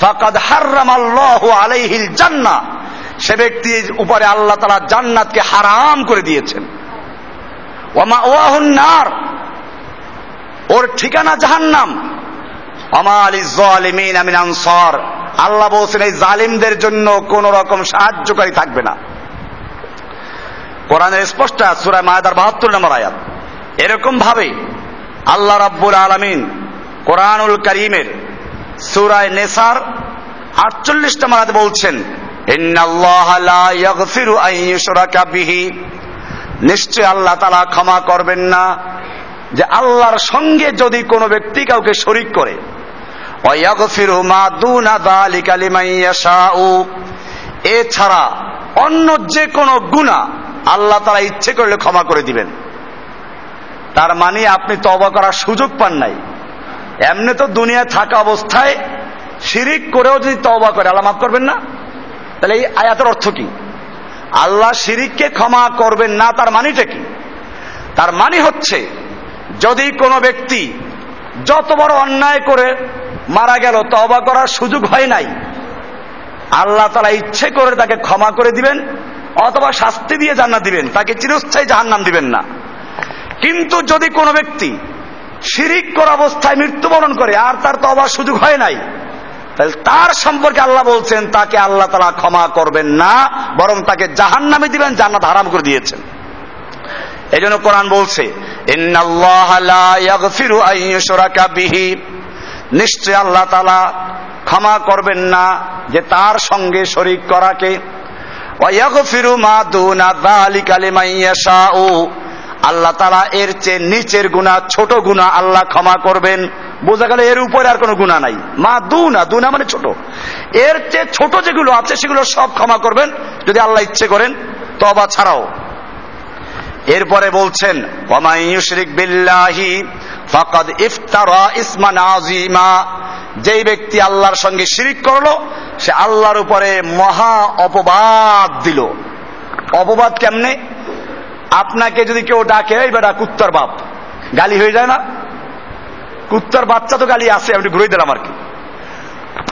ফাকাদ হাররামাল্লাহু আলাইহিল জান্না। সে ব্যক্তির উপরে আল্লাহ তাআলা জান্নাতকে হারাম করে দিয়েছেন। ওয়া মাওয়াহুন নার। ওর ঠিকানা জাহান্নাম। আমিন আনসার। আল্লাহ বলছেন, এই জালিমদের জন্য কোন রকম সাহায্যকারী থাকবে না। কোরআনের স্পষ্ট সুরায় মায়াদার বাহাত্তর নম্বর আয়াত। এরকম ভাবে আল্লাহ রাব্বুল আলামিন কোরআনুল করিমের সুরায় নেসার আটচল্লিশ নম্বর বলছেন নিশ্চয় আল্লাহ তালা ক্ষমা করবেন না, যে আল্লাহর সঙ্গে যদি কোনো ব্যক্তি কাউকে শরিক করে এছাড়া অন্য যে কোনো গুণা আল্লাহ তারা ইচ্ছে করলে ক্ষমা করে দিবেন। তার মানে আপনি তবা করার সুযোগ পান নাই। এমনি তো দুনিয়া থাকা অবস্থায় শিরিক করেও যদি তবা করে, আল্লাহ মাফ করবেন না? তাহলে এই আয়াতের অর্থ কি? আল্লাহ শিরিককে ক্ষমা করবেন না, তার মানিটা কি? তার মানে হচ্ছে, যদি কোনো ব্যক্তি যত বড় অন্যায় করে মারা গেল তবা করার সুযোগ হয় নাই। আল্লাহ তালা ইচ্ছে করে তাকে ক্ষমা করে দিবেন, অথবা শাস্তি দিয়ে জান্নাত দিবেন। তাকে চিরস্থায়ী জাহান্নাম দিবেন না। কিন্তু যদি কোনো ব্যক্তি শিরিক করা অবস্থায় মৃত্যুবরণ করে, আর তার তো তবার সুযোগ হয় নাই, তাহলে তার সম্পর্কে আল্লাহ বলছেন, তাকে আল্লাহ তালা ক্ষমা করবেন না, বরং তাকে জাহান নামে দিবেন, জান্নাত হারাম করে দিয়েছেন। এই জন্য কোরআন বলছে নিশ্চয় আল্লাহ তালা ক্ষমা করবেন না যে তার সঙ্গে শরিক করাকে। আল্লাহ তালা এর চেয়ে নিচের গুণা ছোট গুণা আল্লাহ ক্ষমা করবেন। বোঝা গেল এর উপরে আর কোনো গুণা নাই। মা দুনা দুনা মানে ছোট। এর চেয়ে ছোট যেগুলো আছে সেগুলো সব ক্ষমা করবেন। যদি আল্লাহ ইচ্ছে করেন তবা ছাড়াও। এরপরে বলছেন ইফতারা ইসমান যেই ব্যক্তি আল্লাহর সঙ্গে শিরিক করল, সে আল্লাহর উপরে মহা অপবাদ দিল। অপবাদ কেমনে? আপনাকে যদি কেউ ডাকে, এই বেটা, কুত্তর বাপ। গালি হয়ে যায় না? কুত্তর বাচ্চা তো গালি আছে আমি ঘুরে দিলাম আর কি।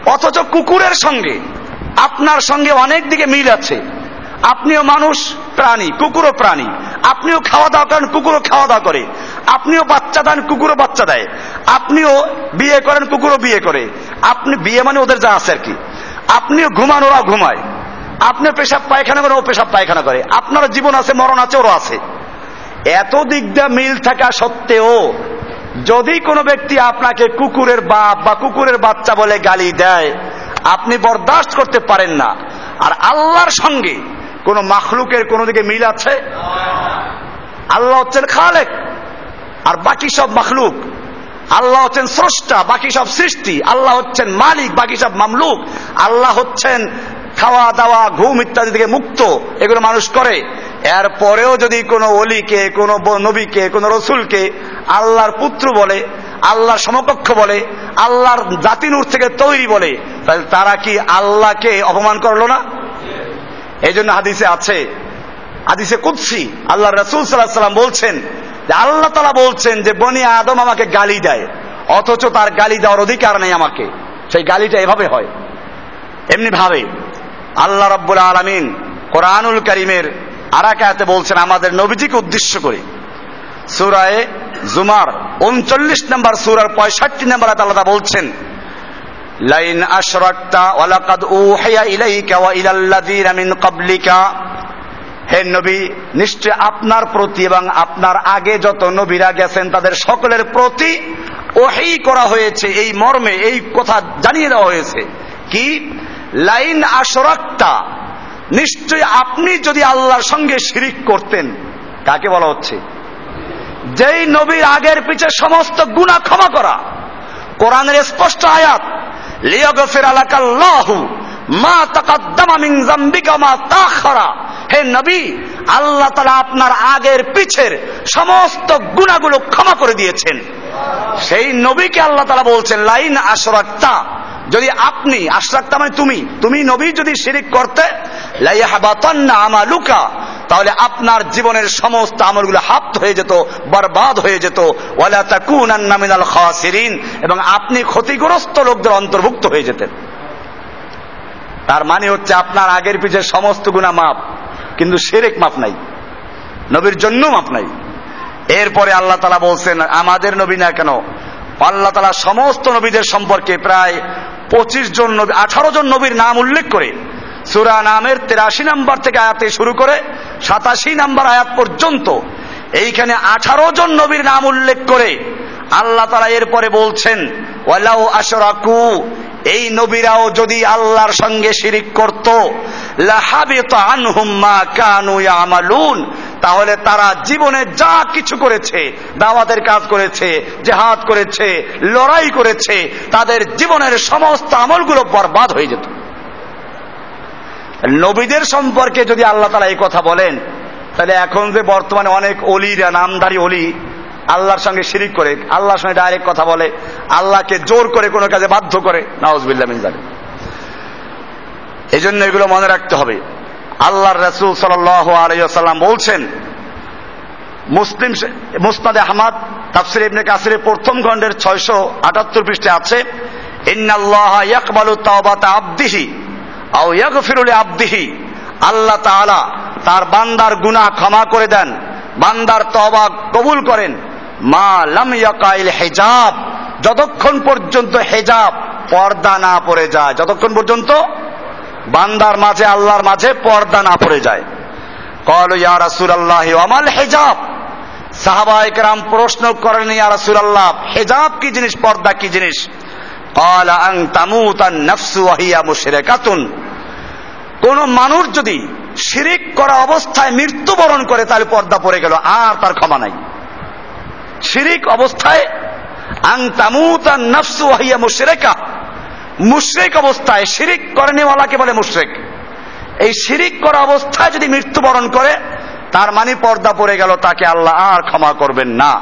অথচ কুকুরের সঙ্গে, আপনার সঙ্গে অনেক দিকে মিল আছে। আপনিও মানুষ, প্রাণী, কুকুরও প্রাণী। আপনিও খাওয়া দাওয়া করেন, কুকুরও খাওয়া দাওয়া করে। আপনিও বাচ্চা দেন, কুকুরও বাচ্চা দেয়। আপনিও বিয়ে করেন, কুকুরও বিয়ে করে। আপনি বিয়ে মানে ওদের যা আছে আর কি। আপনিও ঘুমান ওরা ঘুমায়। আপনিও পেশাব পায়খানা করেন ও পেশাব পায়খানা করে। আপনার জীবন আছে, মরণ আছে, ওরও আছে। এত দিক দিয়ে মিল থাকা সত্ত্বেও যদি কোনো ব্যক্তি আপনাকে কুকুরের বাপ বা কুকুরের বাচ্চা বলে গালি দেয়, আপনি বরদাস্ত করতে পারেন না। আর আল্লাহর সঙ্গে কোন মাখলুকের কোন দিকে মিল আছে? আল্লাহ হচ্ছেন খালেক, আর বাকি সব মাখলুক। আল্লাহ হচ্ছেন স্রষ্টা, বাকি সব সৃষ্টি। আল্লাহ হচ্ছেন মালিক, বাকি সব মামলুক। আল্লাহ হচ্ছেন খাওয়া, দাওয়া, ঘুম ইত্যাদি থেকে মুক্ত। এগুলো মানুষ করে। এরপরেও যদি কোনো অলিকে, কোনো নবীকে, কোনো রসুলকে আল্লাহর পুত্র বলে, আল্লাহর সমকক্ষ বলে, আল্লাহর জাতিনুর থেকে তৈরি বলে, তাহলে তারা কি আল্লাহকে অপমান করল না? এই জন্য হাদিসে আছে, হাদিসে কুৎসি আল্লাহ রসুল সাল্লাহ সাল্লাম বলছেন যে আল্লাহ তালা বলছেন যে বনি আদম আমাকে গালি দেয়, অথচ তার গালি দেওয়ার অধিকার নেই আমাকে। সেই গালিটা এভাবে হয়। এমনি ভাবে আল্লাহ রব্বুল আলমিন কোরআনুল করিমের আরাকাতে বলছেন, আমাদের নবীজিকে উদ্দেশ্য করে সুরায় জুমার উনচল্লিশ নম্বর সুরার পঁয়ষট্টি নম্বর আল্লাহ বলছেন লাইন আশরাকতা ওয়ালাকাদ উহিয়া ইলাইকা ওয়া ইলাল্লাযীনা মিন ক্বাবলিকা। হে নবী, নিশ্চয় আপনার প্রতি এবং আপনার আগে যত নবীরা গেছেন, তাদের সকলের প্রতি ওহি করা হয়েছে, এই মর্মে এই কথা জানিয়ে দেওয়া হয়েছে। কি? লাইন আশরাকতা, নিশ্চয় আপনি যদি আল্লাহর সঙ্গে শিরিক করতেন, কাকে বলা হচ্ছে? যেই নবীর আগের পিছে সমস্ত গুণা ক্ষমা করা। কোরআনের স্পষ্ট আয়াত লিয়াগফির আলাকাল্লাহু মা তাকাদ্দামা মিন জামবিকা মা তাখারা। হে নবী, আল্লাহ তাআলা আপনার আগের পিছের সমস্ত গুণাগুলো ক্ষমা করে দিয়েছেন। সেই নবীকে আল্লাহ তাআলা বলছেন, লাইন আশরাক্তা। যদি আপনি, আশরাক্তা মানে তুমি তুমি নবী যদি শিরিক করতে লাইহাবাতান্না আমালুকা। তাহলে আপনার জীবনের সমস্ত আমলগুলো হাপ্ত হয়ে যেত, বরবাদ হয়ে যেত। ওয়ালা তাকুনান্না মিনাল খাসিরিন। এবং আপনি ক্ষতিগ্রস্ত লোকদের অন্তর্ভুক্ত হয়ে যেতেন। তার মানে হচ্ছে আপনার আগের পিছের সমস্ত গুণা মাপ কিন্তু সেরেক মাপ নাই। নবীর জন্য মাপ নাই। এরপরে আল্লাহ তালা বলছেন, আমাদের নবী না কেন? আল্লাহ তালা সমস্ত নবীদের সম্পর্কে প্রায় পঁচিশ জন নবী, আঠারো জন নবীর নাম উল্লেখ করে সুরা নামের তেরাশি নাম্বার থেকে আয়াতে শুরু করে সাতাশি নাম্বার আয়াত পর্যন্ত এইখানে আঠারো জন নবীর নাম উল্লেখ করে আল্লাহ তারা এরপরে বলছেন, ওয়ালাউ আশরাকু এই নবীরাও যদি আল্লাহর সঙ্গে শিরিক করত তাহলে তারা জীবনে যা কিছু করেছে, দাওয়াতের কাজ করেছে, জেহাদ করেছে, লড়াই করেছে, তাদের জীবনের সমস্ত আমলগুলো বরবাদ হয়ে যেত। নবীদের সম্পর্কে যদি আল্লাহ তালা এই কথা বলেন, তাহলে এখন যে বর্তমানে অনেক অলিরা নামধারী অলি, আল্লাহর সঙ্গে শিরিক করে, আল্লাহর সঙ্গে ডাইরেক্ট কথা বলে, আল্লাহকে জোর করে কোনো কাজে বাধ্য করে নওয়াজবিল্লা জানে এই জন্য এগুলো মনে রাখতে হবে। আল্লাহর রসুল সাল্লাম বলছেন, মুসলিম মুসনাদে আহমদ, তাফসির ইবনে কাসিরের প্রথম খণ্ডের ছয়শো আটাত্তর পৃষ্ঠে আছে, ইন্নাল্লাহ ইয়াকবালু তাওবাতা আবদিহি। আও ইয়াগফিরুল আব্দিহি আল্লাহ তাআলা তার বান্দার গুনাহ ক্ষমা করে দেন, বান্দার তওবা কবুল করেন। মা লাম ইয়াকাইল হেজাব, যতক্ষণ পর্যন্ত হেজাব পর্দা না পড়ে যায়, যতক্ষণ পর্যন্ত বান্দার মাঝে, আল্লাহর মাঝে পর্দা না পড়ে যায়। কল ইয়া রাসুল আল্লাহ আমাল হেজাব? সাহাবায়ে কেরাম প্রশ্ন করেন, ইয়া রাসুল আল্লাহ হেজাব কি জিনিস, পর্দা কি জিনিস? কল আং তামুতান নফসু ওয়াহিয়া মুশরিকাতুন। কোন মানুষ যদি শিরিক করা অবস্থায় মৃত্যুবরণ করে, তাহলে পর্দা পড়ে গেল, আর তার ক্ষমা নাই। শিরিক অবস্থায় মুশরিক। অবস্থায় শিরিক করেনিওয়ালাকে বলে মুশরিক। এই শিরিক করা অবস্থায় যদি মৃত্যুবরণ করে, তার মানে পর্দা পড়ে গেল, তাকে আল্লাহ আর ক্ষমা করবেন না।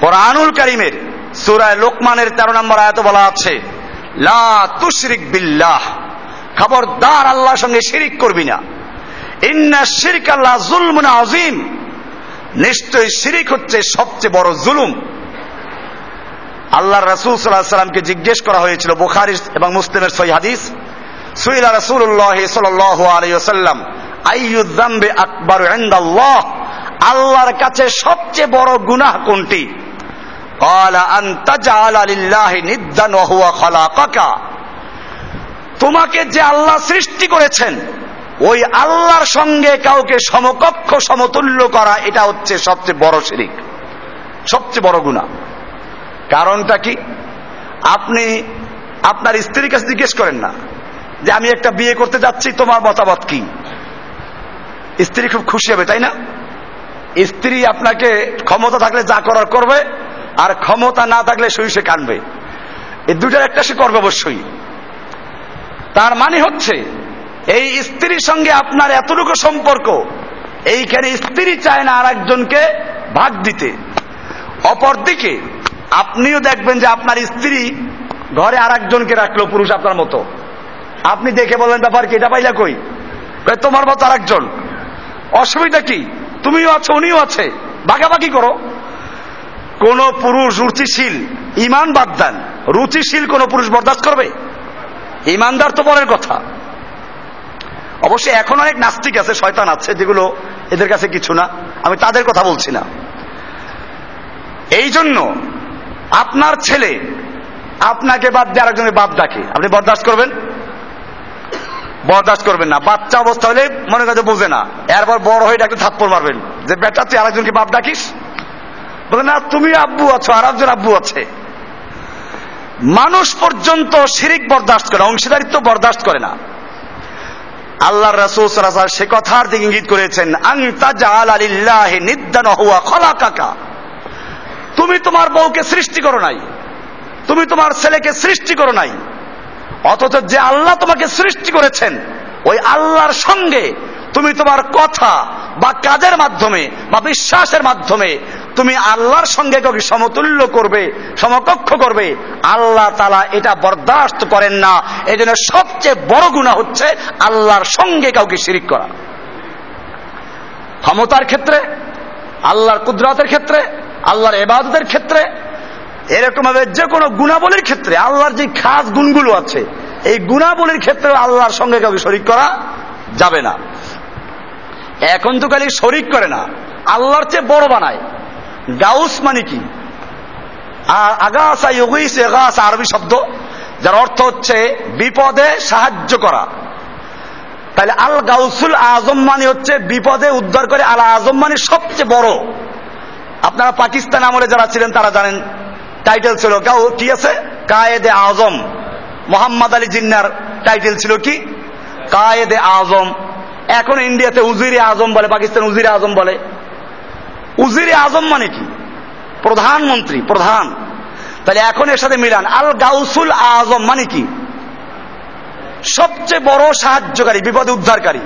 কোরআনুল করিমের সুরায় লোকমানের তেরো নম্বর আয়ত বলা আছে, লা তুশরিক বিল্লাহ। খবরদার আল্লাহর সঙ্গে শিরিক করবি না ইন্না শিরক আল্লাহ জুলমুন আজিম নিশ্চয় শিরিক হচ্ছে সবচেয়ে বড় জুলুম আল্লাহ রাসূল সাল্লাল্লাহু আলাইহি সাল্লামকে জিজ্ঞেস করা হয়েছিল বুখারী এবং মুসলিমের সহিহ হাদিস সুইলা রাসূলুল্লাহ সাল্লাল্লাহু আলাইহি ওয়াসাল্লাম আইয়ু যামবি আকবারু ইনদাল্লাহ আল্লাহর কাছে সবচেয়ে বড় গুনাহ কোনটি قال أن تجعل لله ندا وهو خلقك তোমাকে যে আল্লাহ সৃষ্টি করেছেন, ওই আল্লাহর সঙ্গে কাউকে সমকক্ষ, সমতুল্য করা এটা হচ্ছে সবচেয়ে বড় শিরিক, সবচেয়ে বড় গুণা কারণটা কি? আপনি আপনার স্ত্রীর কাছে জিজ্ঞেস করেন না যে আমি একটা বিয়ে করতে যাচ্ছি, তোমার মতামত কি? স্ত্রী খুব খুশি হবে, তাই না? স্ত্রী আপনাকে ক্ষমতা থাকলে যা করার করবে, আর ক্ষমতা না থাকলে সই সে কানবে। এই দুটার একটা সে করবে অবশ্যই। তার মানে হচ্ছে, এই স্ত্রীর সঙ্গে আপনার এতটুকু সম্পর্ক, এইখানে স্ত্রী চায় না আর একজনকে ভাগ দিতে। অপরদিকে, আপনিও দেখবেন যে আপনার স্ত্রী ঘরে আর একজনকে রাখল, পুরুষ আপনার মতো। আপনি দেখে বললেন, ব্যাপার কি, এটা পাইলা কই? তোমার মতো আর একজন অসুবিধা কি? তুমিও আছো, উনিও আছে। ভাগাভাগি করো। কোন পুরুষ রুচিশীল, ইমান বাদ দেন রুচিশীল কোন পুরুষ বরদাস্ত করবে? ইমানদার তো পরের কথা। অবশ্যই এখন অনেক নাস্তিক আছে, শয়তান আছে, যেগুলো এদের কাছে কিছু না। আমি তাদের কথা বলছি না। এই জন্য আপনার ছেলে আপনাকে বাদ দিয়ে আরেকজনের বাপ ডাকে। আপনি বরদাস্ত করবেন? বরদাস্ত করবেন না। বাচ্চা অবস্থা হলে মনে কাছে বোঝে না। এরপর বড় হয়ে ডাকতে থাপ্পড় মারবেন। যে বেটা, তুই আরেকজনকে বাপ ডাকিস? বলে, না, তুমি আব্বু আছো আর একজন আব্বু আছে। মানুষ পর্যন্ত শিরিক বরদাস্ত করে, অংশীদারিত্ব বরদাস্ত করে না। আল্লাহ রাসূল সে কথার দিকে ইঙ্গিত করেছেন তুমি তোমার বউকে সৃষ্টি করো নাই, তুমি তোমার ছেলেকে সৃষ্টি করো নাই, অথচ যে আল্লাহ তোমাকে সৃষ্টি করেছেন, ওই আল্লাহর সঙ্গে তুমি তোমার কথা বা কাজের মাধ্যমে বা বিশ্বাসের মাধ্যমে তুমি আল্লাহর সঙ্গে কাউকে সমতুল্য করবে, সমকক্ষ করবে? আল্লাহ তালা এটা বরদাস্ত করেন না। এই সবচেয়ে বড় গুণা হচ্ছে আল্লাহর সঙ্গে কাউকে শিরিক করা। ক্ষমতার ক্ষেত্রে, আল্লাহর কুদরাতের ক্ষেত্রে, আল্লাহর এবাদতের ক্ষেত্রে এরকম ভাবে যে কোনো গুণাবলীর ক্ষেত্রে, আল্লাহর যে খাস গুণগুলো আছে, এই গুণাবলীর ক্ষেত্রে আল্লাহর সঙ্গে কাউকে শরিক করা যাবে না। এখন তো খালি শরিক করে না, আল্লাহর চেয়ে বড় বানায়। গাউস মানে কি? আর ইউগিস এগাস আরবি শব্দ, যার অর্থ হচ্ছে বিপদে সাহায্য করা। তাহলে আল গাউসুল আজম মানে হচ্ছে বিপদে উদ্ধার করে, আল আজম মানে সবচেয়ে বড়। আপনারা পাকিস্তান আমলে যারা ছিলেন, তারা জানেন, টাইটেল ছিল গাউ, কি আছে? কায়েদে আজম। মোহাম্মদ আলী জিন্নার টাইটেল ছিল কি? কায়েদে আজম। এখন ইন্ডিয়াতে উজিরে আজম বলে, পাকিস্তান উজিরে আজম বলে। উজিরে আজম মানে কি? প্রধানমন্ত্রী, প্রধান। তাহলে এখন এর সাথে মিলান। আল গাউসুল আজম মানে কি? সবচেয়ে বড় সাহায্যকারী, বিপদে উদ্ধারকারী।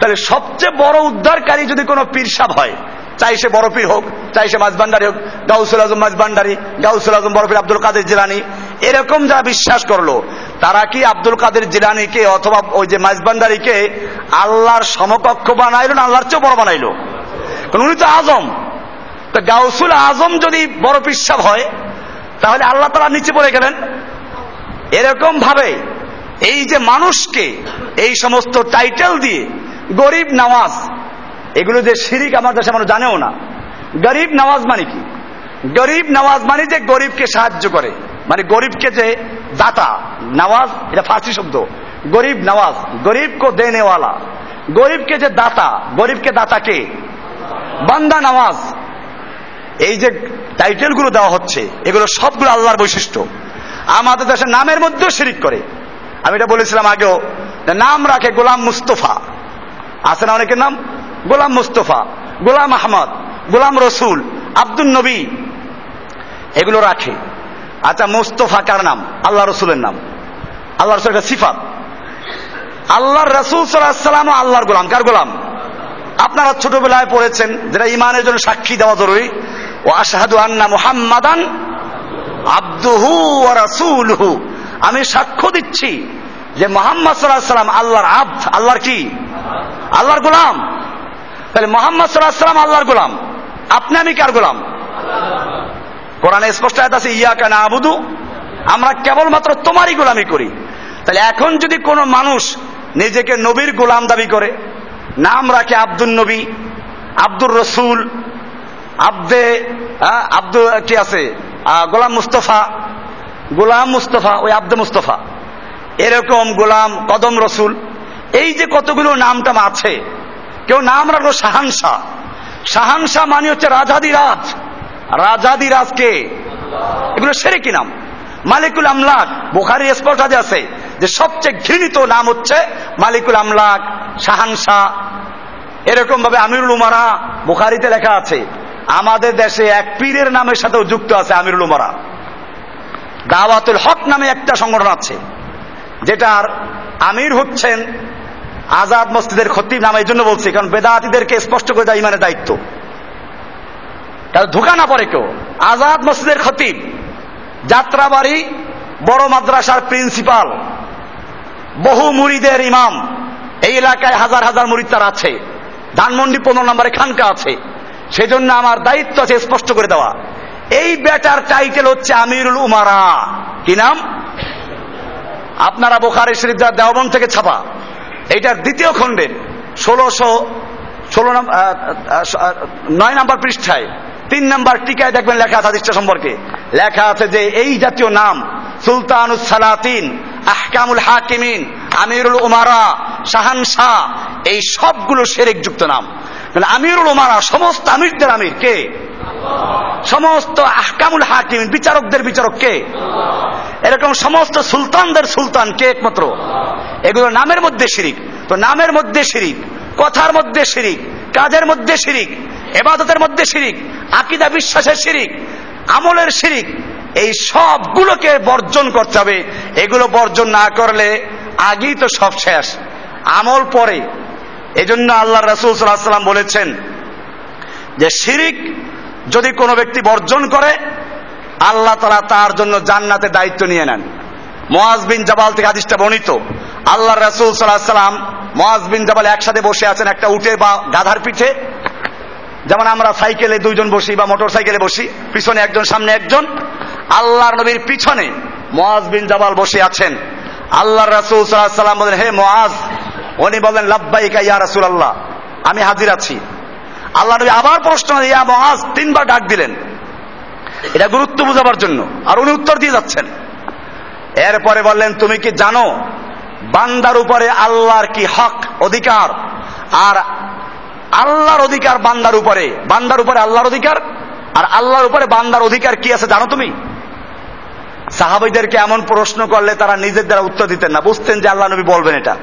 তাহলে সবচেয়ে বড় উদ্ধারকারী যদি কোনো পীর সাহ হয়, চাই সে বড় পীর হোক, চাই সে মাঝবান্ডারি হোক, গাউসুল আজম মাঝবান্ডারি গাউসুল আজম বড় পীর আব্দুল কাদের জিলানি, এরকম যারা বিশ্বাস করল, তারা কি আব্দুল কাদের জিলানিকে অথবা ওই যে মাঝবান্ডারিকে আল্লাহর সমকক্ষ বানাইলো না আল্লাহর চেয়েও বড় বানাইলো? কারণ উনি তো আজম। তো গাউসুল আজম যদি বড় পিসাব হয়, তাহলে আল্লাহ তালা নিচে পড়ে গেলেন। এরকম ভাবে এই যে মানুষকে এই সমস্ত টাইটেল দিয়ে গরিব নামাজ, এগুলো যে শিরিক আমার দেশে মানুষ জানেও না। গরিব নামাজ মানে কি? গরিব নামাজ মানে যে গরিবকে সাহায্য করে। মানে গরিবকে যে দাতা। নামাজ, এটা ফার্সি শব্দ। গরিব নামাজ গরিব কো দেনেওয়ালা। গরিবকে যে দাতা, গরিবকে দাতা কে? বান্দা নামাজ। এই যে টাইটেলগুলো দেওয়া হচ্ছে, এগুলো সবগুলো আল্লাহর বৈশিষ্ট্য। আমাদের দেশের নামের মধ্যেও শিরিক করে। আমি এটা বলেছিলাম আগেও নাম রাখে গোলাম মুস্তফা। আছে না অনেকের নাম? গোলাম মুস্তফা, গোলাম আহমদ, গোলাম রসুল, আব্দুল নবী। এগুলো রাখে। আচ্ছা মুস্তফা কার নাম? আল্লাহ রসুলের নাম। আল্লাহ রসুলের সিফাত। আল্লাহর রসুল সাল্লাহ সাল্লাম আল্লাহর গোলাম। কার গোলাম? আপনারা ছোটবেলায় পড়েছেন যেটা ইমানের জন্য সাক্ষী দেওয়া জরুরি ও আশাহাদু আন্না মুহাম্মাদান আব্দুহু রাসূলহু। আমি সাক্ষ্য দিচ্ছি যে মোহাম্মদ সাল্লাহ সাল্লাম আল্লাহর আব্দ, আল্লাহর কি? আল্লাহর গোলাম। তাহলে মোহাম্মদ সাল্লাহ সাল্লাম আল্লাহর গোলাম। আপনি আমি কার গোলাম? কোরআনে স্পষ্ট আয়াত আছে ইয়া কানা আবুদু আমরা কেবলমাত্র তোমারই গোলামি করি। তাহলে এখন যদি কোনো মানুষ নিজেকে নবীর গোলাম দাবি করে নাম রাখে আব্দুল নবী, আব্দুর রসুল, আব্দে আব্দুল কি আছে? গোলাম মুস্তফা গোলাম মুস্তফা, ওই আব্দে মুস্তফা। এরকম গোলাম কদম রসুল। এই যে কতগুলো নামটাম আছে, কেউ নাম রাখল শাহানশাহ। শাহানশাহ মানে হচ্ছে রাজাদিরাজ রাজাদিরাজ কে? এগুলো সেরে কি নাম? মালিকুল আমলাক। বোখারি স্পষ্ট আছে। যে সবচেয়ে ঘৃণিত নাম হচ্ছে মালিকুল আমলাক, শাহানশাহ। এরকম ভাবে আমিরুল উমারা বুখারিতে লেখা আছে, আমাদের দেশে এক পীরের নামের সাথেও যুক্ত আছে আমিরুল উমারা। দাওয়াতুল হক নামে একটা সংগঠন আছে, যেটার আমির হচ্ছেন আজাদ মসজিদের খতিব নামে এই জন্য বলছি, কারণ বেদাতিদেরকে স্পষ্ট করে দেওয়া ইমানের দায়িত্ব। ধোকা না পড়ে কেউ? আজাদ মসজিদের খতিব, যাত্রাবাড়ি বড় মাদ্রাসার প্রিন্সিপাল। বহু মুড়িদের ইমাম। এই এলাকায় হাজার হাজার মুড়িদ তার আছে। ধানমন্ডি পনেরো নম্বরে খানকা আছে। সেজন্য আমার দায়িত্ব আছে স্পষ্ট করে দেওয়া। এই বেটার টাইটেল হচ্ছে আমিরুল উমারা। কি নাম? আপনারা বোখারি শরীফ দেওবন থেকে ছাপা। এইটার দ্বিতীয় খণ্ডের ষোলোশো, ষোলো নয় নম্বর পৃষ্ঠায়। তিন নম্বর টিকায় দেখবেন লেখা আছে সম্পর্কে। লেখা আছে যে এই জাতীয় নাম সুলতানুস সালাতিন আহকামুল হাকিমিন, আমিরুল উমারা, শাহান শাহ, এই সবগুলো সেরেক যুক্ত নাম। আমিরুল উমারা, সমস্ত আমিরদের আমির কে? সমস্ত আহকামুল হাকিম বিচারকদের বিচারক কে? এরকম সমস্ত সুলতানদের সুলতান কে একমাত্র? এগুলো নামের মধ্যে শিরিক। তো নামের মধ্যে শিরিক, কথার মধ্যে শিরিক, কাজের মধ্যে শিরিক, এবাদতের মধ্যে শিরিক, আকিদা বিশ্বাসের শিরিক, আমলের শিরিক এই সবগুলোকে বর্জন করতে হবে। এগুলো বর্জন না করলে আগেই তো সব শেষ। আমল পরে। এজন্য আল্লাহ রসুল সাল্লাম বলেছেন যে, শিরিক যদি কোনো ব্যক্তি বর্জন করে, আল্লাহ তালা তার জন্য জান্নাতে দায়িত্ব নিয়ে নেন। মোয়াজ বিন জাবাল থেকে আদিসটা বর্ণিত। আল্লাহ রসুল সাল্লাহ সাল্লাম মোয়াজ বিন জাবাল একসাথে বসে আছেন একটা উঠে বা গাধার পিঠে। যেমন আমরা সাইকেলে দুইজন বসি বা মোটর সাইকেলে বসি, পিছনে একজন, সামনে একজন। আল্লাহর নবীর পিছনে মোয়াজ বিন জাবাল বসে আছেন। আল্লাহ রাসুল সাল্লাম বলেন, হে মোয়াজ উনি বলেন লাব্বাইকা ইয়া রাসুল আল্লাহ আমি হাজির আছি। আল্লাহ নবী আবার প্রশ্ন, ইয়া মোয়াজ তিনবার ডাক দিলেন। এটা গুরুত্ব বোঝাবার জন্য। আর উনি উত্তর দিয়ে যাচ্ছেন। এরপরে বললেন, তুমি কি জানো, বান্দার উপরে আল্লাহর কি হক, অধিকার? আর আল্লাহর অধিকার বান্দার উপরে বান্দার উপরে আল্লাহর অধিকার? আর আল্লাহর উপরে বান্দার অধিকার কি আছে জানো তুমি? সাহাবিদেরকে এমন প্রশ্ন করলে তারা নিজের দ্বারা উত্তর দিতেন না। বুঝতেন যে আল্লাহ নবী বলবেন এটা।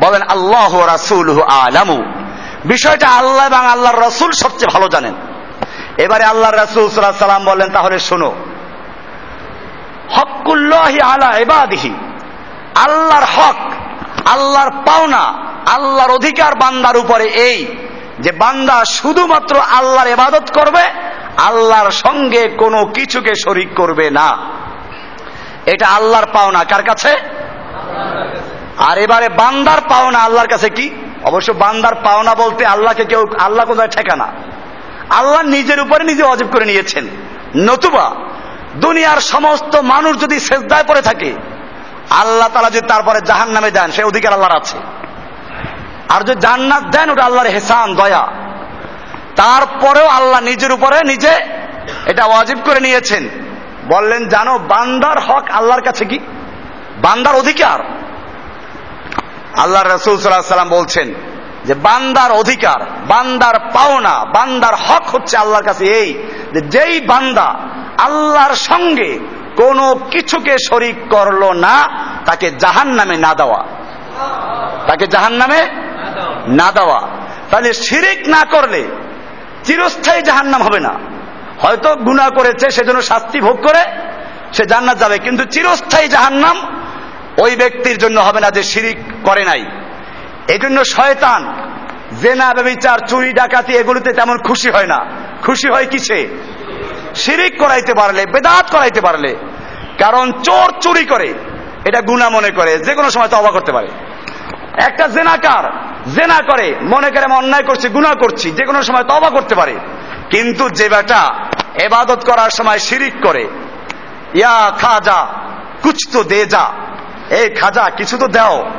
বলেন, আল্লাহ রাসুল আলামু। বিষয়টা আল্লাহ এবং আল্লাহর রসুল সবচেয়ে ভালো জানেন। এবারে আল্লাহ রসুল সাল্লাম বললেন তাহলে শোনো। হকুল্লাহি আলা এবাদিহি আল্লাহর হক, আল্লাহর পাওনা, আল্লাহর অধিকার বান্দার উপরে এই যে বান্দা শুধুমাত্র আল্লাহর এবাদত করবে, আল্লাহর সঙ্গে কোনো কিছুকে শরিক করবে না। এটা আল্লাহর পাওনা, কার কাছে? আর এবারে বান্দার পাওনা, আল্লাহর কাছে কি? অবশ্য বান্দার পাওনা বলতে আল্লাহকে কেউ, আল্লাহ কোথায় ঠেকানা আল্লাহ নিজের উপরে নিজে অজীব করে নিয়েছেন। নতুবা, দুনিয়ার সমস্ত মানুষ যদি শেষদায় পড়ে থাকে, আল্লাহ তালা যদি তারপরে জাহান নামে দেন, সে অধিকার আল্লাহর আছে। আর যদি জান্নাত দেন, ওটা আল্লাহর হেসান, দয়া। তারপরেও আল্লাহ নিজের উপরে নিজে এটা ওয়াজিব করে নিয়েছেন। বললেন, জানো, বান্দার হক আল্লাহর কাছে কি? বান্দার অধিকার? আল্লাহ রসুল সাল্লাম বলছেন যে, বান্দার অধিকার, বান্দার পাওনা, বান্দার হক হচ্ছে আল্লাহর কাছে এই যে, যেই বান্দা আল্লাহর সঙ্গে কোনো কিছুকে শরিক করল না, তাকে জাহান নামে না দেওয়া। তাকে জাহান নামে না দেওয়া। তাহলে শিরিক না করলে চিরস্থায়ী জাহান নাম হবে না। হয়তো গুণা করেছে, সেজন্য শাস্তি ভোগ করে, সে জান্নাত যাবে। কিন্তু চিরস্থায়ী জাহান্নাম ওই ব্যক্তির জন্য হবে না যে শিরিক করে নাই। এই জন্য শয়তান, জেনা, ব্যবচার, চুরি, ডাকাতি, এগুলোতে তেমন খুশি হয় না। খুশি হয় কিসে? শিরিক করাইতে পারলে, বেদাত করাইতে পারলে। কারণ চোর চুরি করে, এটা গুণা মনে করে, যে কোনো সময় তবা করতে পারে। একটা জেনাকার, জেনা করে, মনে করে আমি অন্যায় করছি গুণা করছি, যে কোনো সময় তবা করতে পারে। কিন্তু যে বেটা এবাদত করার সময় শিরিক করে, ইয়া খাজা, কুছ তো দে যা। এই খাজা, কিছু তো দাও।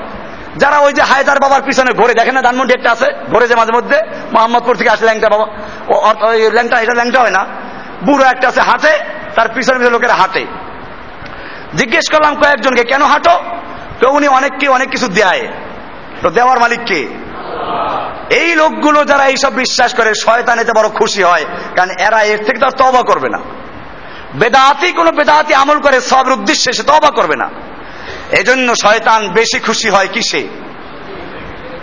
যারা ওই যে হায়দার বাবার পিছনে ঘুরে, দেখেন না ধানমন্ডি একটা আছে? ঘুরে যে মাঝে মধ্যে, মোহাম্মদপুর থেকে আসে ল্যাংটা বাবা। ওই ল্যাংটা, এটা ল্যাংটা হয় না। বুড়ো একটা আছে, হাঁটে, তার পিছনে পিছনে লোকেরা হাঁটে। জিজ্ঞেস করলাম, কয়েকজনকে, কেন হাঁটো? তো উনি অনেককে অনেক কিছু দেয়। তো দেওয়ার মালিক কে? এই লোকগুলো যারা এইসব বিশ্বাস করে, শয়তান এতে বড় খুশি হয়, কারণ এরা এর থেকে তো আর তবা করবে না। বেদাতি, কোনো বেদাতি আমল করে সবের উদ্দেশ্যে সে তবা করবে না। এজন্য শয়তান বেশি খুশি হয় কিসে?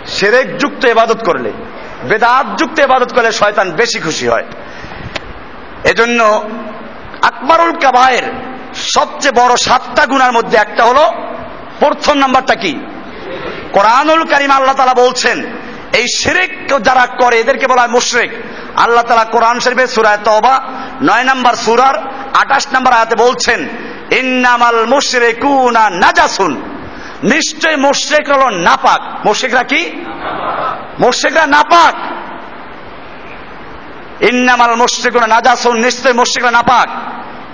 সেরেক যুক্ত এবাদত করলে। বেদাত যুক্ত এবাদত করলে শয়তান বেশি খুশি হয়। এজন্য আকবরুল কাবায়ের সবচেয়ে বড় সাতটা গুণার মধ্যে একটা হলো, প্রথম নাম্বারটা কি? কোরআনুল কারিম আল্লাহ তালা বলছেন এই শিরিক যারা করে, এদেরকে বলা হয় মুশরিক। আল্লাহ তালা কোরআন শরীফের সুরায় তবা নয় নাম্বার সুরার আঠাশ নম্বর আয়াতে বলছেন, ইন্নামাল মুশরিকুনা নাজাসুন। নিশ্চয় মুশরিক হলো নাপাক। মুশরিকরা কি? মুশরিকরা নাপাক। ইন্নামাল মুশরিকুনা নাজাসুন নিশ্চয় মুশরিকরা নাপাক।